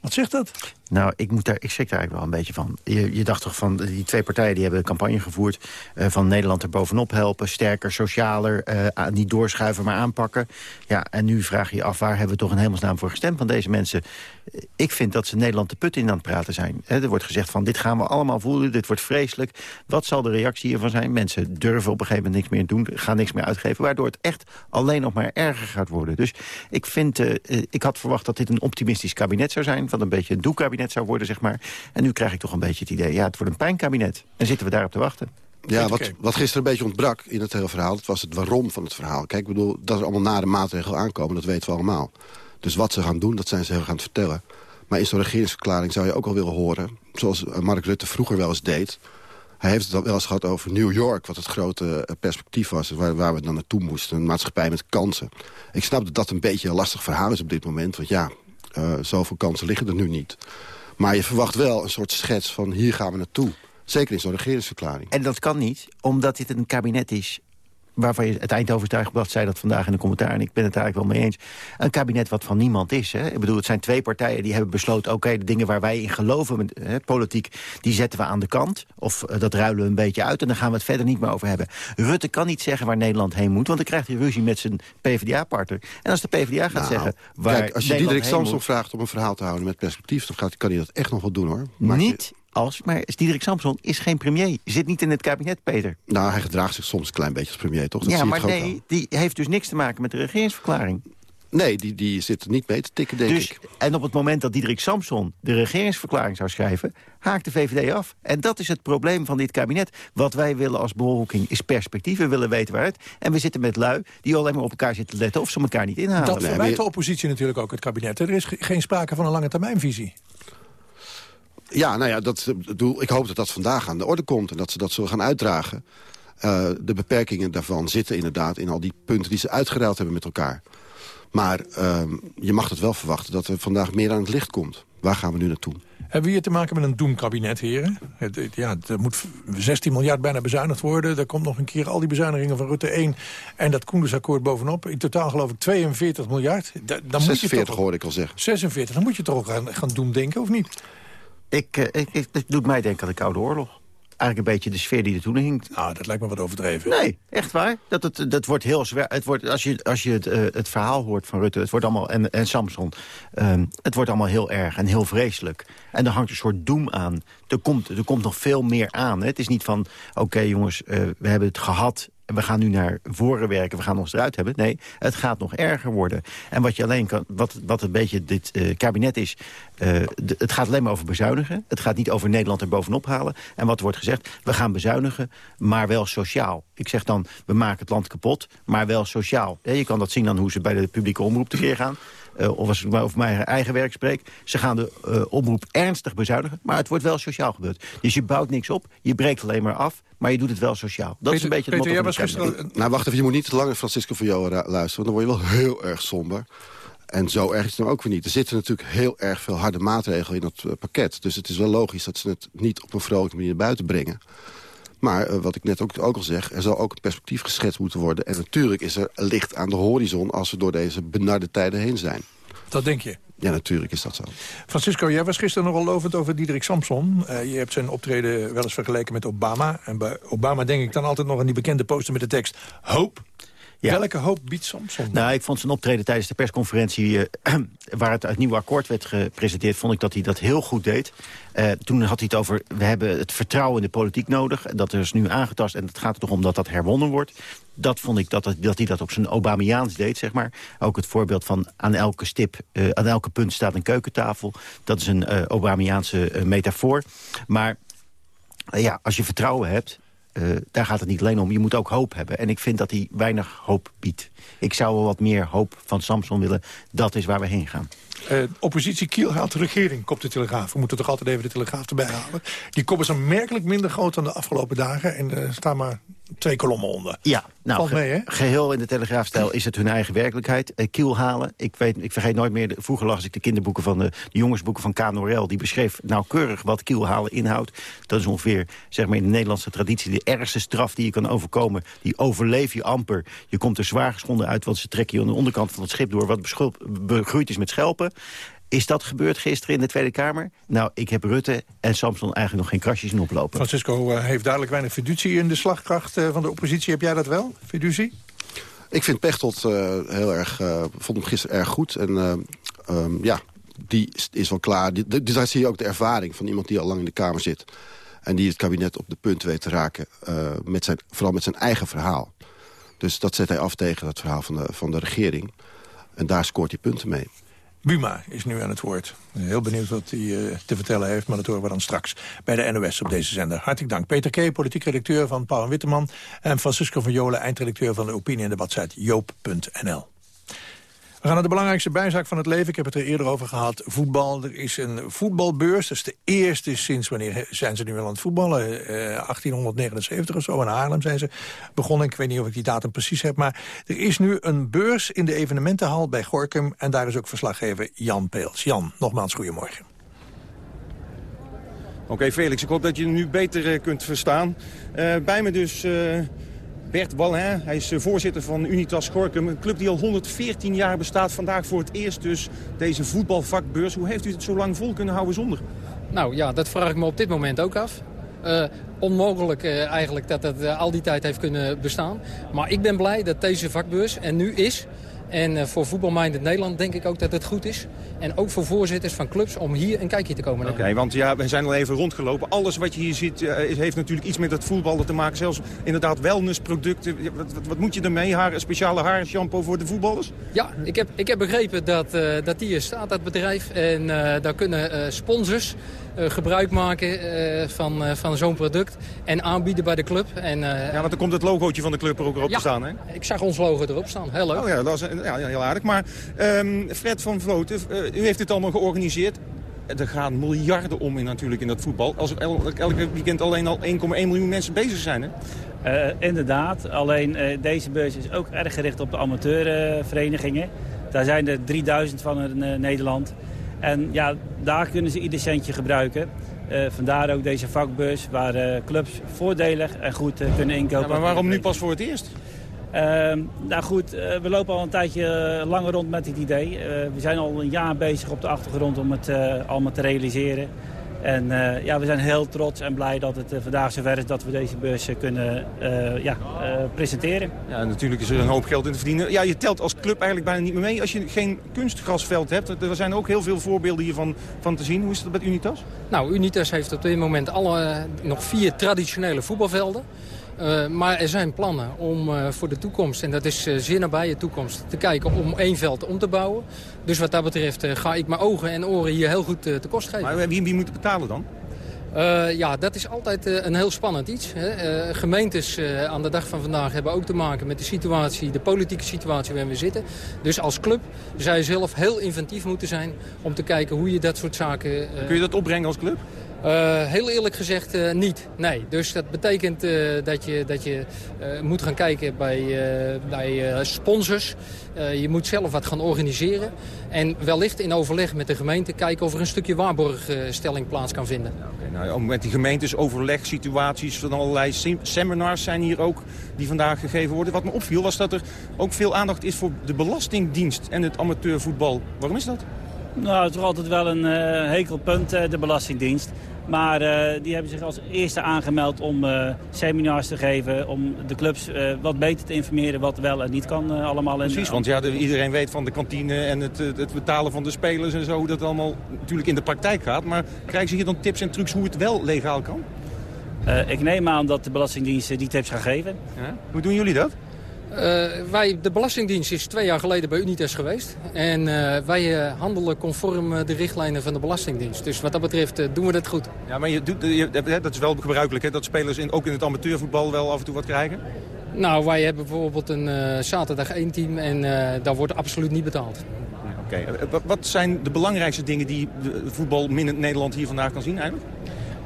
Wat zegt dat? Nou, ik, moet daar, ik schrik daar eigenlijk wel een beetje van. Je, je dacht toch van, die twee partijen die hebben een campagne gevoerd... Uh, van Nederland er bovenop helpen, sterker, socialer... Uh, niet doorschuiven, maar aanpakken. Ja, en nu vraag je je af, waar hebben we toch een hemelsnaam voor gestemd van deze mensen? Ik vind dat ze Nederland de put in aan het praten zijn. Er wordt gezegd van, dit gaan we allemaal voelen, dit wordt vreselijk. Wat zal de reactie hiervan zijn? Mensen durven op een gegeven moment niks meer doen, gaan niks meer uitgeven... waardoor het echt alleen nog maar erger gaat worden. Dus ik vind, ik had verwacht dat dit een optimistisch kabinet zou zijn... van een beetje een doekkabinet zou worden, zeg maar. En nu krijg ik toch een beetje het idee, ja, het wordt een pijnkabinet. En zitten we daarop te wachten. Ja, wat, wat gisteren een beetje ontbrak in het hele verhaal... dat was het waarom van het verhaal. Kijk, ik bedoel, dat er allemaal nare maatregelen aankomen... dat weten we allemaal. Dus wat ze gaan doen, dat zijn ze heel gaan vertellen. Maar in zo'n regeringsverklaring zou je ook al willen horen... zoals Mark Rutte vroeger wel eens deed... Hij heeft het al wel eens gehad over New York, wat het grote perspectief was... waar, waar we dan naartoe moesten, een maatschappij met kansen. Ik snap dat dat een beetje een lastig verhaal is op dit moment... want ja, uh, zoveel kansen liggen er nu niet. Maar je verwacht wel een soort schets van hier gaan we naartoe. Zeker in zo'n regeringsverklaring. En dat kan niet, omdat dit een kabinet is waarvan je het Eindhoven Dagblad zei dat vandaag in de commentaar... en ik ben het daar eigenlijk wel mee eens. Een kabinet wat van niemand is. Hè? Ik bedoel, het zijn twee partijen die hebben besloten... oké, de dingen waar wij in geloven, hè, politiek, die zetten we aan de kant. Of uh, dat ruilen we een beetje uit en dan gaan we het verder niet meer over hebben. Rutte kan niet zeggen waar Nederland heen moet... want dan krijgt hij ruzie met zijn PvdA-partner. En als de PvdA gaat nou, zeggen waar kijk, als je Diederik Samson vraagt om een verhaal te houden met perspectief... dan gaat, kan hij dat echt nog wel doen, hoor. Maak niet als, maar Diederik Samson is geen premier. Zit niet in het kabinet, Peter. Nou, hij gedraagt zich soms een klein beetje als premier, toch? Dat ja, maar nee, die heeft dus niks te maken met de regeringsverklaring. Nee, die, die zit er niet mee te tikken, denk dus, ik. En op het moment dat Diederik Samson de regeringsverklaring zou schrijven... haakt de VVD af. En dat is het probleem van dit kabinet. Wat wij willen als bevolking is perspectief. We willen weten waaruit. En we zitten met lui die alleen maar op elkaar zitten te letten... of ze elkaar niet inhalen. Dat verwijt de oppositie natuurlijk ook het kabinet. Er is geen sprake van een lange termijnvisie. Ja, nou ja, dat, ik hoop dat dat vandaag aan de orde komt... en dat ze dat zullen gaan uitdragen. Uh, de beperkingen daarvan zitten inderdaad in al die punten... die ze uitgeruild hebben met elkaar. Maar uh, je mag het wel verwachten dat er vandaag meer aan het licht komt. Waar gaan we nu naartoe? Hebben we hier te maken met een doemkabinet, heren? Ja, er moet 16 miljard bijna bezuinigd worden. Er komt nog een keer al die bezuinigingen van Rutte 1 en dat Koendersakkoord bovenop. In totaal geloof ik 42 miljard. Da dan 46 moet je toch, hoorde ik al zeggen. 46, dan moet je toch ook gaan, gaan doemdenken, of niet? Ik, uh, ik, ik, het doet mij denken aan de Koude Oorlog. Eigenlijk een beetje de sfeer die er toen hing. Nou, dat lijkt me wat overdreven. Nee, echt waar. Dat, het, dat wordt heel zwaar. Het wordt, als je, als je het, uh, het verhaal hoort van Rutte het wordt allemaal, en, en Samson... Um, het wordt allemaal heel erg en heel vreselijk. En er hangt een soort doem aan. Er komt, er komt nog veel meer aan. Hè. Het is niet van, oké okay, jongens, uh, we hebben het gehad we gaan nu naar voren werken, we gaan ons eruit hebben. Nee, het gaat nog erger worden. En wat je alleen kan, wat, wat een beetje dit uh, kabinet is, de, het gaat alleen maar over bezuinigen. Het gaat niet over Nederland er bovenop halen. En wat wordt gezegd, we gaan bezuinigen, maar wel sociaal. Ik zeg dan, we maken het land kapot, maar wel sociaal. Je kan dat zien aan hoe ze bij de publieke omroep tekeer gaan. Uh, of als ik over mijn eigen werk spreek... ze gaan de uh, omroep ernstig bezuinigen, maar het wordt wel sociaal gebeurd. Dus je bouwt niks op, je breekt alleen maar af... maar je doet het wel sociaal. Dat Peter, is een beetje het Peter, motto van gisteren... Nou, wacht even, je moet niet te lang Francisco van jou luisteren... dan word je wel heel erg somber. En zo erg is het dan ook weer niet. Er zitten natuurlijk heel erg veel harde maatregelen in dat pakket. Dus het is wel logisch dat ze het niet op een vrolijke manier naar buiten brengen. Maar uh, wat ik net ook, ook al zeg, er zal ook een perspectief geschetst moeten worden. En natuurlijk is er licht aan de horizon als we door deze benarde tijden heen zijn. Dat denk je? Ja, natuurlijk is dat zo. Francisco, jij was gisteren nogal lovend over Diederik Samson. Uh, je hebt zijn optreden wel eens vergeleken met Obama. En bij Obama denk ik dan altijd nog aan die bekende poster met de tekst... Hoop, ja. Welke hoop biedt Samson? Nou, ik vond zijn optreden tijdens de persconferentie... Uh, waar het, het nieuwe akkoord werd gepresenteerd... vond ik dat hij dat heel goed deed. Uh, toen had hij het over... we hebben het vertrouwen in de politiek nodig. Dat is nu aangetast en het gaat er toch om dat dat herwonnen wordt. Dat vond ik dat, dat hij dat op zijn Obamiaans deed, zeg maar. Ook het voorbeeld van aan elke stip, uh, aan elke punt staat een keukentafel. Dat is een Obamiaanse metafoor. Maar ja, als je vertrouwen hebt... Uh, daar gaat het niet alleen om. Je moet ook hoop hebben. En ik vind dat hij weinig hoop biedt. Ik zou wel wat meer hoop van Samson willen. Dat is waar we heen gaan. Eh, oppositie Kiel haalt de regering, kopt de Telegraaf. We moeten toch altijd even de Telegraaf erbij halen. Die kop is aanmerkelijk minder groot dan de afgelopen dagen. En er staan maar twee kolommen onder. Ja, nou, Valt mee, hè? geheel in de Telegraafstijl is het hun eigen werkelijkheid. Eh, kiel halen. Ik, weet, ik vergeet nooit meer, de- vroeger las ik de kinderboeken van de, de jongensboeken van K. Norel. Die beschreef nauwkeurig wat kiel halen inhoudt. Dat is ongeveer, zeg maar in de Nederlandse traditie, de ergste straf die je kan overkomen. Die overleef je amper. Je komt er zwaar geschonden uit, want ze trekken je aan de onderkant van het schip door... wat begroeid is met schelpen. Is dat gebeurd gisteren in de Tweede Kamer? Nou, ik heb Rutte en Samson eigenlijk nog geen krasjes in oplopen. Francisco eh, heeft duidelijk weinig fiducie in de slagkracht eh, van de oppositie. Heb jij dat wel, fiducie? Ik vind Pechtold eh, heel erg, eh, vond hem gisteren erg goed. En eh, ehm, ja, die is, is wel klaar. Die, die- daar zie je ook de ervaring van iemand die al lang in de Kamer zit. En die het kabinet op de punt weet te raken. eh, met zijn, vooral met zijn eigen verhaal. Dus dat zet hij af tegen het verhaal van de, van de regering. En daar scoort hij punten mee. Buma is nu aan het woord. Heel benieuwd wat hij eh, te vertellen heeft, maar dat horen we dan straks bij de NOS op deze zender. Hartelijk dank. Peter K., politiek redacteur van Pauw en Witteman... en Francisco van Jolen, eindredacteur van de opinie- en debatsite joop.nl. We gaan naar de belangrijkste bijzaak van het leven. Ik heb het er eerder over gehad. Voetbal. Er is een voetbalbeurs. Dat is de eerste sinds wanneer zijn ze nu wel aan het voetballen? Eh, 1879 of zo. In Haarlem zijn ze begonnen. Ik weet niet of ik die datum precies heb. Maar er is nu een beurs in de evenementenhal bij Gorkum. En daar is ook verslaggever Jan Peels. Jan, nogmaals goedemorgen. Oké, Felix, ik hoop dat je nu beter eh, kunt verstaan. Eh, bij me dus eh, Bert Wallin. Hij is eh, voorzitter van Unitas Gorkum. Een club die al 114 jaar bestaat. Vandaag voor het eerst dus deze voetbalvakbeurs. Hoe heeft u het zo lang vol kunnen houden zonder? Nou ja, dat vraag ik me op dit moment ook af. Eh, onmogelijk eh, eigenlijk dat eh, al die tijd heeft kunnen bestaan. Maar ik ben blij dat deze vakbeurs er nu is. En eh, voor Voetbalminded Nederland denk ik ook dat het goed is. En ook voor voorzitters van clubs om hier een kijkje te komen nemen. Oké, want ja, we zijn al even rondgelopen. Alles wat je hier ziet eh, heeft natuurlijk iets met het voetballen te maken. Zelfs inderdaad wellnessproducten. Wat, wat, wat moet je ermee? Haar, speciale haarshampoo voor de voetballers? Ja, ik heb, ik heb begrepen dat, eh, dat hier staat, dat bedrijf. En daar kunnen sponsors gebruik maken eh, van, eh, van zo'n product. En aanbieden bij de club. En, eh, Ja, want dan komt het logootje van de club er ook op Ja. te staan, hè? ik zag ons logo erop staan. Heel leuk. Oh ja, dat is ja, ja, heel aardig. Maar ehm, Fred van Vloten, eh, u heeft dit allemaal georganiseerd. Er gaan miljarden om in, natuurlijk in dat voetbal. Als er el- elke weekend alleen al 1,1 miljoen mensen bezig zijn, hè? Eh, inderdaad, alleen eh, deze beurs is ook erg gericht op de amateurverenigingen. Daar zijn er 3000 van in eh, Nederland. En ja, daar kunnen ze ieder centje gebruiken. Eh, vandaar ook deze vakbeurs waar eh, clubs voordelig en goed eh, kunnen inkopen. Ja, maar waarom nu pas voor het eerst? Ehm, nou goed, we lopen al een tijdje langer rond met dit idee. We zijn al een jaar bezig op de achtergrond om het allemaal te realiseren. En eh, ja, we zijn heel trots en blij dat het eh, vandaag zover is dat we deze beurs eh, kunnen eh, ja, eh, presenteren. Ja, natuurlijk is er een hoop geld in te verdienen. Ja, je telt als club eigenlijk bijna niet meer mee als je geen kunstgrasveld hebt. Er zijn ook heel veel voorbeelden hiervan van te zien. Hoe is dat met Unitas? Nou, Unitas heeft op dit moment alle, nog vier traditionele voetbalvelden. Eh, maar er zijn plannen om eh, voor de toekomst, en dat is eh, zeer nabije toekomst, te kijken om één veld om te bouwen. Dus wat dat betreft ga ik mijn ogen en oren hier heel goed te kost geven. Maar wie, wie moet betalen dan? Ja, dat is altijd een heel spannend iets. Hè. Gemeentes aan de dag van vandaag hebben ook te maken met de situatie, de politieke situatie waarin we zitten. Dus als club zou je zelf heel inventief moeten zijn om te kijken hoe je dat soort zaken... Kun je dat opbrengen als club? Eh, heel eerlijk gezegd eh, niet. Nee. Dus dat betekent eh, dat je, dat je moet gaan kijken bij, bij sponsors. Je moet zelf wat gaan organiseren. En wellicht in overleg met de gemeente kijken of er een stukje waarborgstelling plaats kan vinden. Oké, nou, met die gemeentes overleg, situaties van allerlei sem- seminars zijn hier ook die vandaag gegeven worden. Wat me opviel was dat er ook veel aandacht is voor de Belastingdienst en het amateurvoetbal. Waarom is dat? Nou, het is toch altijd wel een eh, hekelpunt, eh, de Belastingdienst. Maar eh, die hebben zich als eerste aangemeld om seminars te geven... om de clubs wat beter te informeren wat wel en niet kan allemaal. En, Precies, want ja, de- iedereen weet van de kantine en het, het betalen van de spelers en zo... hoe dat allemaal natuurlijk in de praktijk gaat. Maar krijgen ze hier dan tips en trucs hoe het wel legaal kan? Ik neem aan dat de Belastingdienst die tips gaat geven. Hoe doen jullie dat? Eh, wij, de Belastingdienst is twee jaar geleden bij Unitas geweest. En eh, wij eh, handelen conform de richtlijnen van de Belastingdienst. Dus wat dat betreft doen we dat goed. Ja, maar je doet, je, dat is wel gebruikelijk hè, dat spelers in, ook in het amateurvoetbal wel af en toe wat krijgen? Nou, wij hebben bijvoorbeeld een zaterdag één team en daar wordt absoluut niet betaald. Oké, wa- wat zijn de belangrijkste dingen die voetbal minnend Nederland hier vandaag kan zien eigenlijk?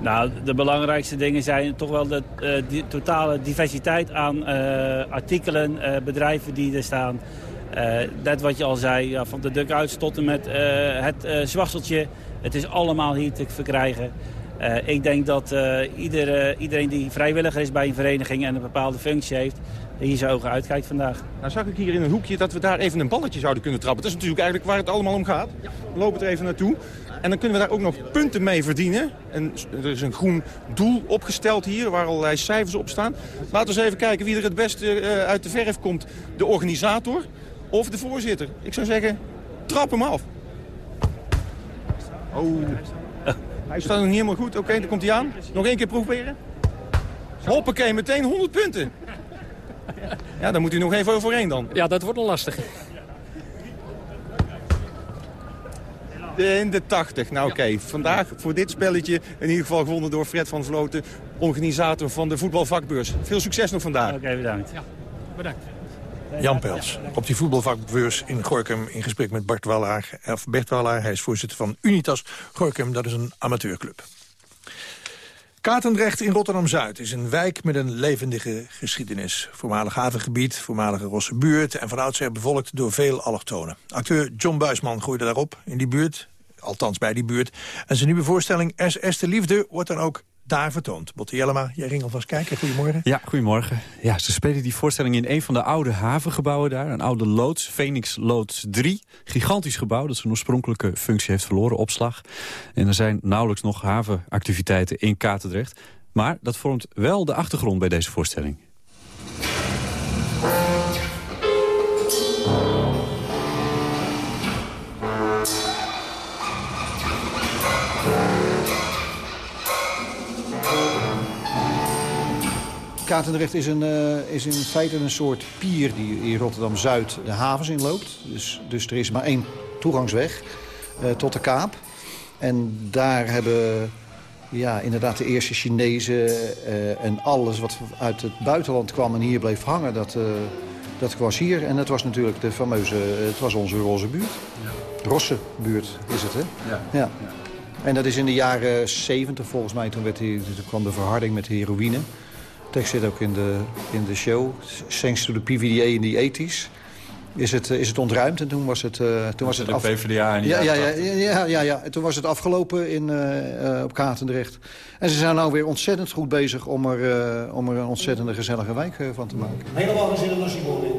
Nou, de belangrijkste dingen zijn toch wel de eh, totale diversiteit aan eh, artikelen, eh, bedrijven die er staan. Net wat je al zei, van de duckouts tot en met het zwachteltje. Het is allemaal hier te verkrijgen. Ik denk dat ieder, iedereen die vrijwilliger is bij een vereniging en een bepaalde functie heeft, hier zijn ogen uitkijkt vandaag. Nou zag ik hier in een hoekje dat we daar even een balletje zouden kunnen trappen. Dat is natuurlijk eigenlijk waar het allemaal om gaat. We lopen er even naartoe. En dan kunnen we daar ook nog punten mee verdienen. En er is een groen doel opgesteld hier, waar allerlei cijfers op staan. Laten we eens even kijken wie er het beste eh, uit de verf komt. De organisator of de voorzitter. Ik zou zeggen, trap hem af. Oh, hij staat nog niet helemaal goed. Oké, dan komt hij aan. Nog één keer proberen. Hoppakee, meteen 100 punten. Ja, daar moet u nog even overheen dan. Ja, dat wordt een lastig. De- In de 80. Nou oké, vandaag voor dit spelletje in ieder geval gewonnen door Fred van Vloten, organisator van de voetbalvakbeurs. Veel succes nog vandaag. Oké, bedankt. Ja, bedankt. Jan Pels, op die voetbalvakbeurs in Gorkum in gesprek met Bart Wallaar. Of Bert Wallaar, hij is voorzitter van Unitas Gorkum, dat is een amateurclub. Katendrecht in Rotterdam-Zuid is een wijk met een levendige geschiedenis. Voormalig havengebied, voormalige Rosse buurt... en van oudsher bevolkt door veel allochtonen. Acteur John Buisman groeide daarop in die buurt, althans bij die buurt. En zijn nieuwe voorstelling SS de Liefde wordt dan ook daar vertoond. Botte Jellema, jij ging alvast kijken. Goedemorgen. Ja, goedemorgen. Ja, ze spelen die voorstelling in een van de oude havengebouwen daar. Een oude loods, Phoenix Loods 3. Gigantisch gebouw dat zijn oorspronkelijke functie heeft verloren, opslag. En er zijn nauwelijks nog havenactiviteiten in Katendrecht. Maar dat vormt wel de achtergrond bij deze voorstelling. Katendrecht is, een, eh, is in feite een soort pier die in Rotterdam-Zuid de havens inloopt. Dus, dus er is maar één toegangsweg eh, tot de Kaap. En daar hebben ja, inderdaad de eerste Chinezen eh, en alles wat uit het buitenland kwam en hier bleef hangen, dat, dat was hier. En het was natuurlijk de fameuze, het was onze roze buurt. Rosse buurt is het, hè? Ja. ja. En dat is in de jaren 70 volgens mij, toen, werd die, toen kwam de verharding met de heroïne. De tekst zit ook in de, in de show. Thanks to the PVDA in the 80s. Is het, eh, is het ontruimd en toen was het, uh, toen was het de af... PvdA in ja, ja, ja, ja, ja, ja. En toen was het afgelopen in, eh, eh, op Katendrecht. En ze zijn nou weer ontzettend goed bezig om er, eh, om er een ontzettende gezellige wijk van te maken. Helemaal geen zin in nasi goreng.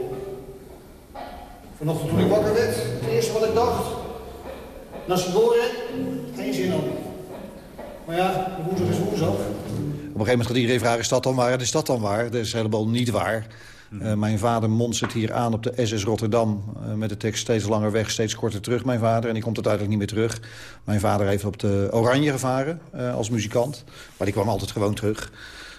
Vanochtend toen ik wakker werd, het eerste wat ik dacht... Nasi geen zin aan. Maar ja, de woensdag is woensdag. Op een gegeven moment gaat iedereen vragen, is dat dan waar? En is dat dan waar? Dat is helemaal niet waar. Eh, mijn vader monstert hier aan op de SS Rotterdam... eh, met de tekst steeds langer weg, steeds korter terug, mijn vader. En die komt uiteindelijk niet meer terug. Mijn vader heeft op de Oranje gevaren eh, als muzikant. Maar die kwam altijd gewoon terug.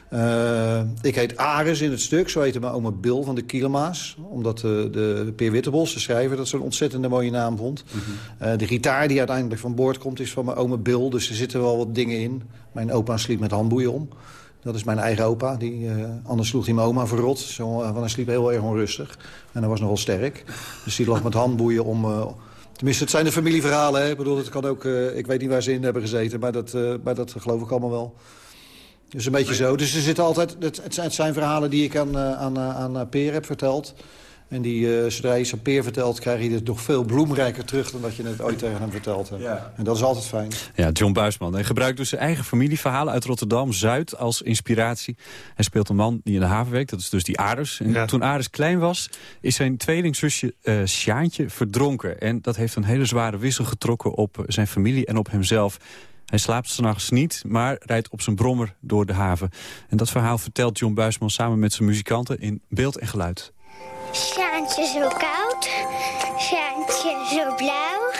Eh, ik heet Ares in het stuk, zo heette mijn oma Bill van de Kielemaas. Omdat eh, de Peer Wittebos, de schrijver, dat zo'n ontzettende mooie naam vond. Eh, de gitaar die uiteindelijk van boord komt is van mijn oma Bill. Dus er zitten wel wat dingen in. Mijn opa sliep met handboeien om. Dat is mijn eigen opa. Die, anders sloeg hij mijn oma verrot. Zo, want hij sliep heel erg onrustig. En hij was nogal sterk. Dus die lag met handboeien om... tenminste, het zijn de familieverhalen. Hè? Ik bedoel, het kan ook... ik weet niet waar ze in hebben gezeten. Maar dat, maar dat geloof ik allemaal wel. Dus een beetje zo. Dus er zitten altijd... Het, het zijn, verhalen die ik aan, eh, aan, eh, aan eh, Peer heb verteld. En die, eh, zodra je iets aan Peer vertelt, krijg je het nog veel bloemrijker terug... dan dat je het ooit tegen hem verteld hebt. En dat is altijd fijn. Ja, John Buisman. Hij gebruikt dus zijn eigen familieverhalen uit Rotterdam-Zuid als inspiratie. Hij speelt een man die in de haven werkt, dat is dus die Ares. En toen Ares klein was, is zijn tweelingzusje eh Sjaantje verdronken. En dat heeft een hele zware wissel getrokken op zijn familie en op hemzelf. Hij slaapt s'nachts niet, maar rijdt op zijn brommer door de haven. En dat verhaal vertelt John Buisman samen met zijn muzikanten in beeld en geluid. Sjaantje zo koud, Sjaantje zo blauw,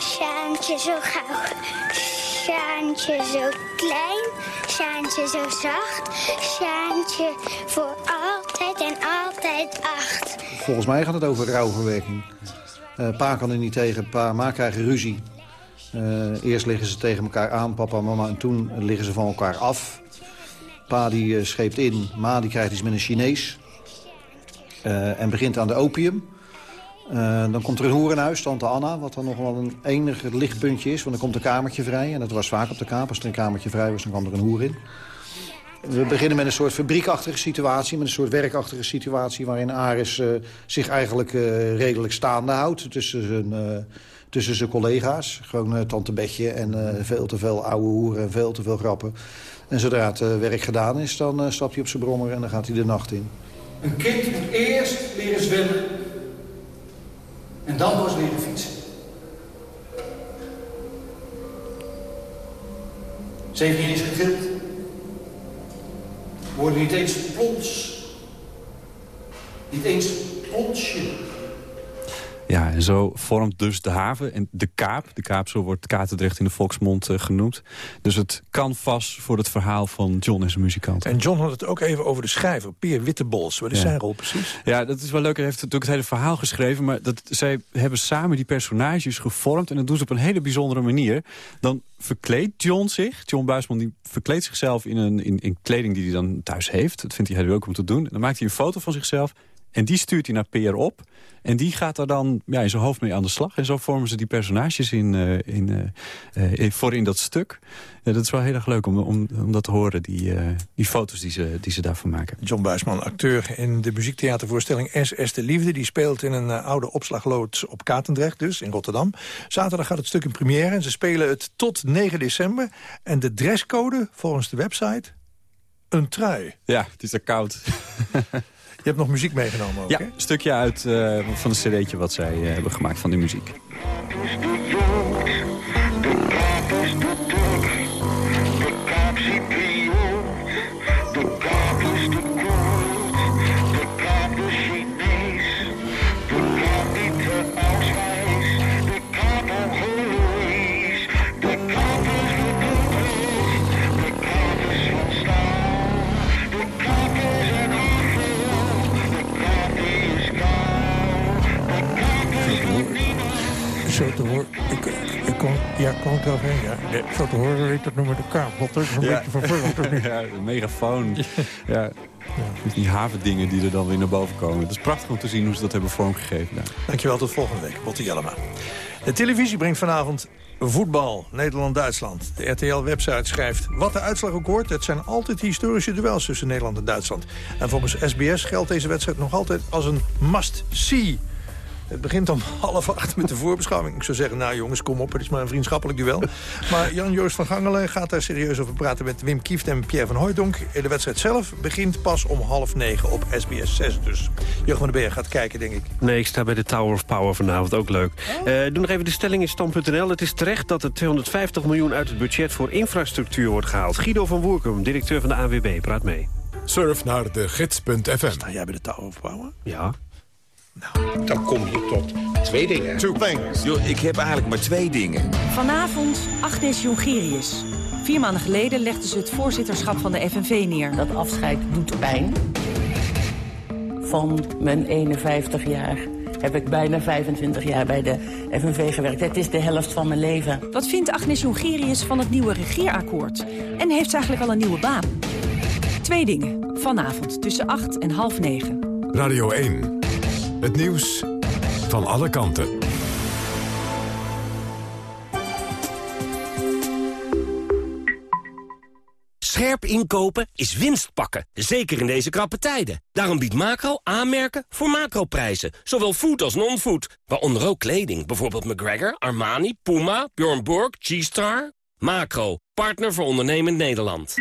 Sjaantje zo gauw, Sjaantje zo klein, Sjaantje zo zacht, Sjaantje voor altijd en altijd acht. Volgens mij gaat het over rouwverwerking. Eh pa kan er niet tegen, pa, ma krijgen ruzie. Eh, eerst liggen ze tegen elkaar aan, papa en mama, en toen liggen ze van elkaar af. Pa die eh, scheept in, ma die krijgt iets met een Chinees. Eh, en begint aan de opium. Dan komt er een hoerenhuis, tante Anna, wat dan nog wel een enige lichtpuntje is. Want dan komt een kamertje vrij. En dat was vaak op de kaap. Als er een kamertje vrij was, dan kwam er een hoer in. We beginnen met een soort fabriekachtige situatie, met een soort werkachtige situatie... waarin Aris zich eigenlijk redelijk staande houdt tussen zijn, tussen zijn collega's. Gewoon eh, tante Betje en eh, veel te veel ouwe hoeren en veel te veel grappen. En zodra het eh, werk gedaan is, dan stapt hij op zijn brommer en dan gaat hij de nacht in. Een kind moet eerst leren zwemmen en dan pas leren fietsen. Ze heeft niet eens gegild. We hoorden niet eens plons. Niet eens plonsje. Ja, en zo vormt dus de haven en de kaap. De kaap, zo wordt Katendrecht in de volksmond eh, genoemd. Dus het kan vast voor het verhaal van John en zijn muzikanten. En John had het ook even over de schrijver, Peer Wittebols. Wat is Ja. zijn rol precies? Ja, dat is wel leuk. Hij heeft natuurlijk het hele verhaal geschreven. Maar dat, zij hebben samen die personages gevormd. En dat doen ze op een hele bijzondere manier. Dan verkleedt John zich. John Buisman die verkleedt zichzelf in, een, in, in kleding die hij dan thuis heeft. Dat vindt hij heel leuk om te doen. En dan maakt hij een foto van zichzelf. En die stuurt hij naar Peer op. En die gaat daar dan ja, in zijn hoofd mee aan de slag. En zo vormen ze die personages in, eh, in, eh, eh, voor in dat stuk. Ja, dat is wel heel erg leuk om, om, om dat te horen. Die, die foto's die ze, die ze daarvan maken. John Buisman, acteur in de muziektheatervoorstelling SS de Liefde. Die speelt in een oude opslagloods op Katendrecht, dus in Rotterdam. Zaterdag gaat het stuk in première en ze spelen het tot 9 december. En de dresscode, volgens de website, een trui. Ja, het is er koud. Je hebt nog muziek meegenomen ook, Ja, hè? een stukje uit eh, van een cd'tje wat zij eh, hebben gemaakt van die muziek. Zo te horen heet dat nummer de kaap. Wat is een beetje vervelend, of niet? ja, de megafoon. Ja. Dus die havendingen die er dan weer naar boven komen. Het is prachtig om te zien hoe ze dat hebben vormgegeven. daar. Dankjewel, tot volgende week. Botte Jellema. De televisie brengt vanavond voetbal, Nederland-Duitsland. De RTL-website schrijft, wat de uitslag ook wordt... het zijn altijd historische duels tussen Nederland en Duitsland. En volgens SBS geldt deze wedstrijd nog altijd als een must-see. Het begint om half acht met de voorbeschouwing. Ik zou zeggen, nou jongens, kom op, het is maar een vriendschappelijk duel. Maar Jan-Joost van Gangelen gaat daar serieus over praten... met Wim Kieft en Pierre van Hooijdonk. De wedstrijd zelf begint pas om half negen op SBS 6 dus. Jurgen van den Berg gaat kijken, denk ik. Nee, ik sta bij de Tower of Power vanavond, ook leuk. Eh, doe nog even de stelling in stand.nl. Het is terecht dat er 250 miljoen uit het budget voor infrastructuur wordt gehaald. Guido van Woerkum, directeur van de ANWB, praat mee. Surf naar de gids.fm. Sta jij bij de Tower of Power? Ja. Dan kom je tot twee dingen. Two things. Yo, ik heb eigenlijk maar twee dingen. Vanavond Agnes Jongerius. Vier maanden geleden legde ze het voorzitterschap van de FNV neer. Dat afscheid doet pijn. Van mijn 51 jaar heb ik bijna 25 jaar bij de FNV gewerkt. Het is de helft van mijn leven. Wat vindt Agnes Jongerius van het nieuwe regeerakkoord? En heeft ze eigenlijk al een nieuwe baan? Twee dingen. Vanavond tussen acht en half negen. Radio 1. Het nieuws van alle kanten. Scherp inkopen is winst pakken, zeker in deze krappe tijden. Daarom biedt Macro aanmerken voor macroprijzen, zowel food als non-food. Waaronder ook kleding, bijvoorbeeld McGregor, Armani, Puma, Bjorn Borg, G-Star. Macro, partner voor ondernemend Nederland.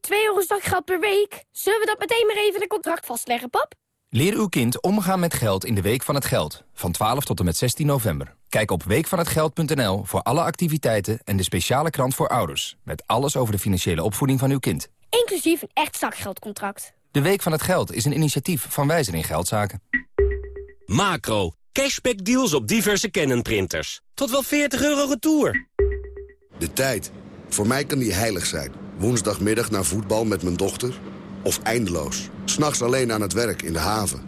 2 euro zakgeld per week? Zullen we dat meteen maar even in een contract vastleggen, pap? Leer uw kind omgaan met geld in de Week van het Geld. Van 12 tot en met 16 november. Kijk op weekvanhetgeld.nl voor alle activiteiten en de speciale krant voor ouders. Met alles over de financiële opvoeding van uw kind. Inclusief een echt zakgeldcontract. De Week van het Geld is een initiatief van Wijzer in Geldzaken. Macro, cashback deals op diverse Canon printers. Tot wel 40 euro retour. De tijd. Voor mij kan die heilig zijn. Woensdagmiddag naar voetbal met mijn dochter. Of eindeloos. S'nachts alleen aan het werk in de haven.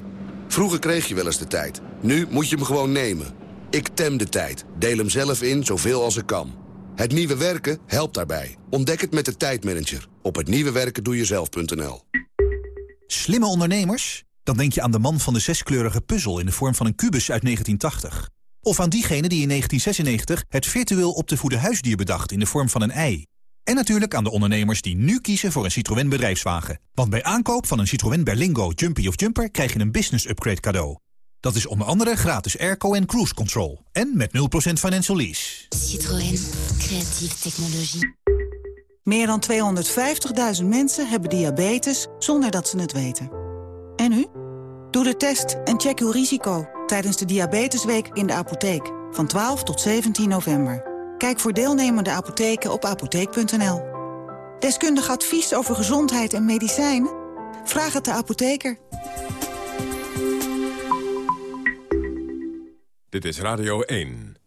Vroeger kreeg je wel eens de tijd. Nu moet je hem gewoon nemen. Ik tem de tijd. Deel hem zelf in zoveel als ik kan. Het nieuwe werken helpt daarbij. Ontdek het met de tijdmanager. Op het nieuwewerkendoejezelf.nl Slimme ondernemers? Dan denk je aan de man van de zeskleurige puzzel in de vorm van een kubus uit 1980. Of aan diegene die in 1996 het virtueel op te voeden huisdier bedacht in de vorm van een ei. En natuurlijk aan de ondernemers die nu kiezen voor een Citroën bedrijfswagen. Want bij aankoop van een Citroën Berlingo, Jumpy of Jumper krijg je een business upgrade cadeau. Dat is onder andere gratis airco en cruise control. En met 0% financial lease. Citroën. Creatieve technologie. Meer dan 250.000 mensen hebben diabetes zonder dat ze het weten. En u? Doe de test en check uw risico tijdens de Diabetesweek in de apotheek. Van 12 tot 17 november. Kijk voor deelnemende apotheken op apotheek.nl. Deskundig advies over gezondheid en medicijnen? Vraag het de apotheker. Dit is Radio 1.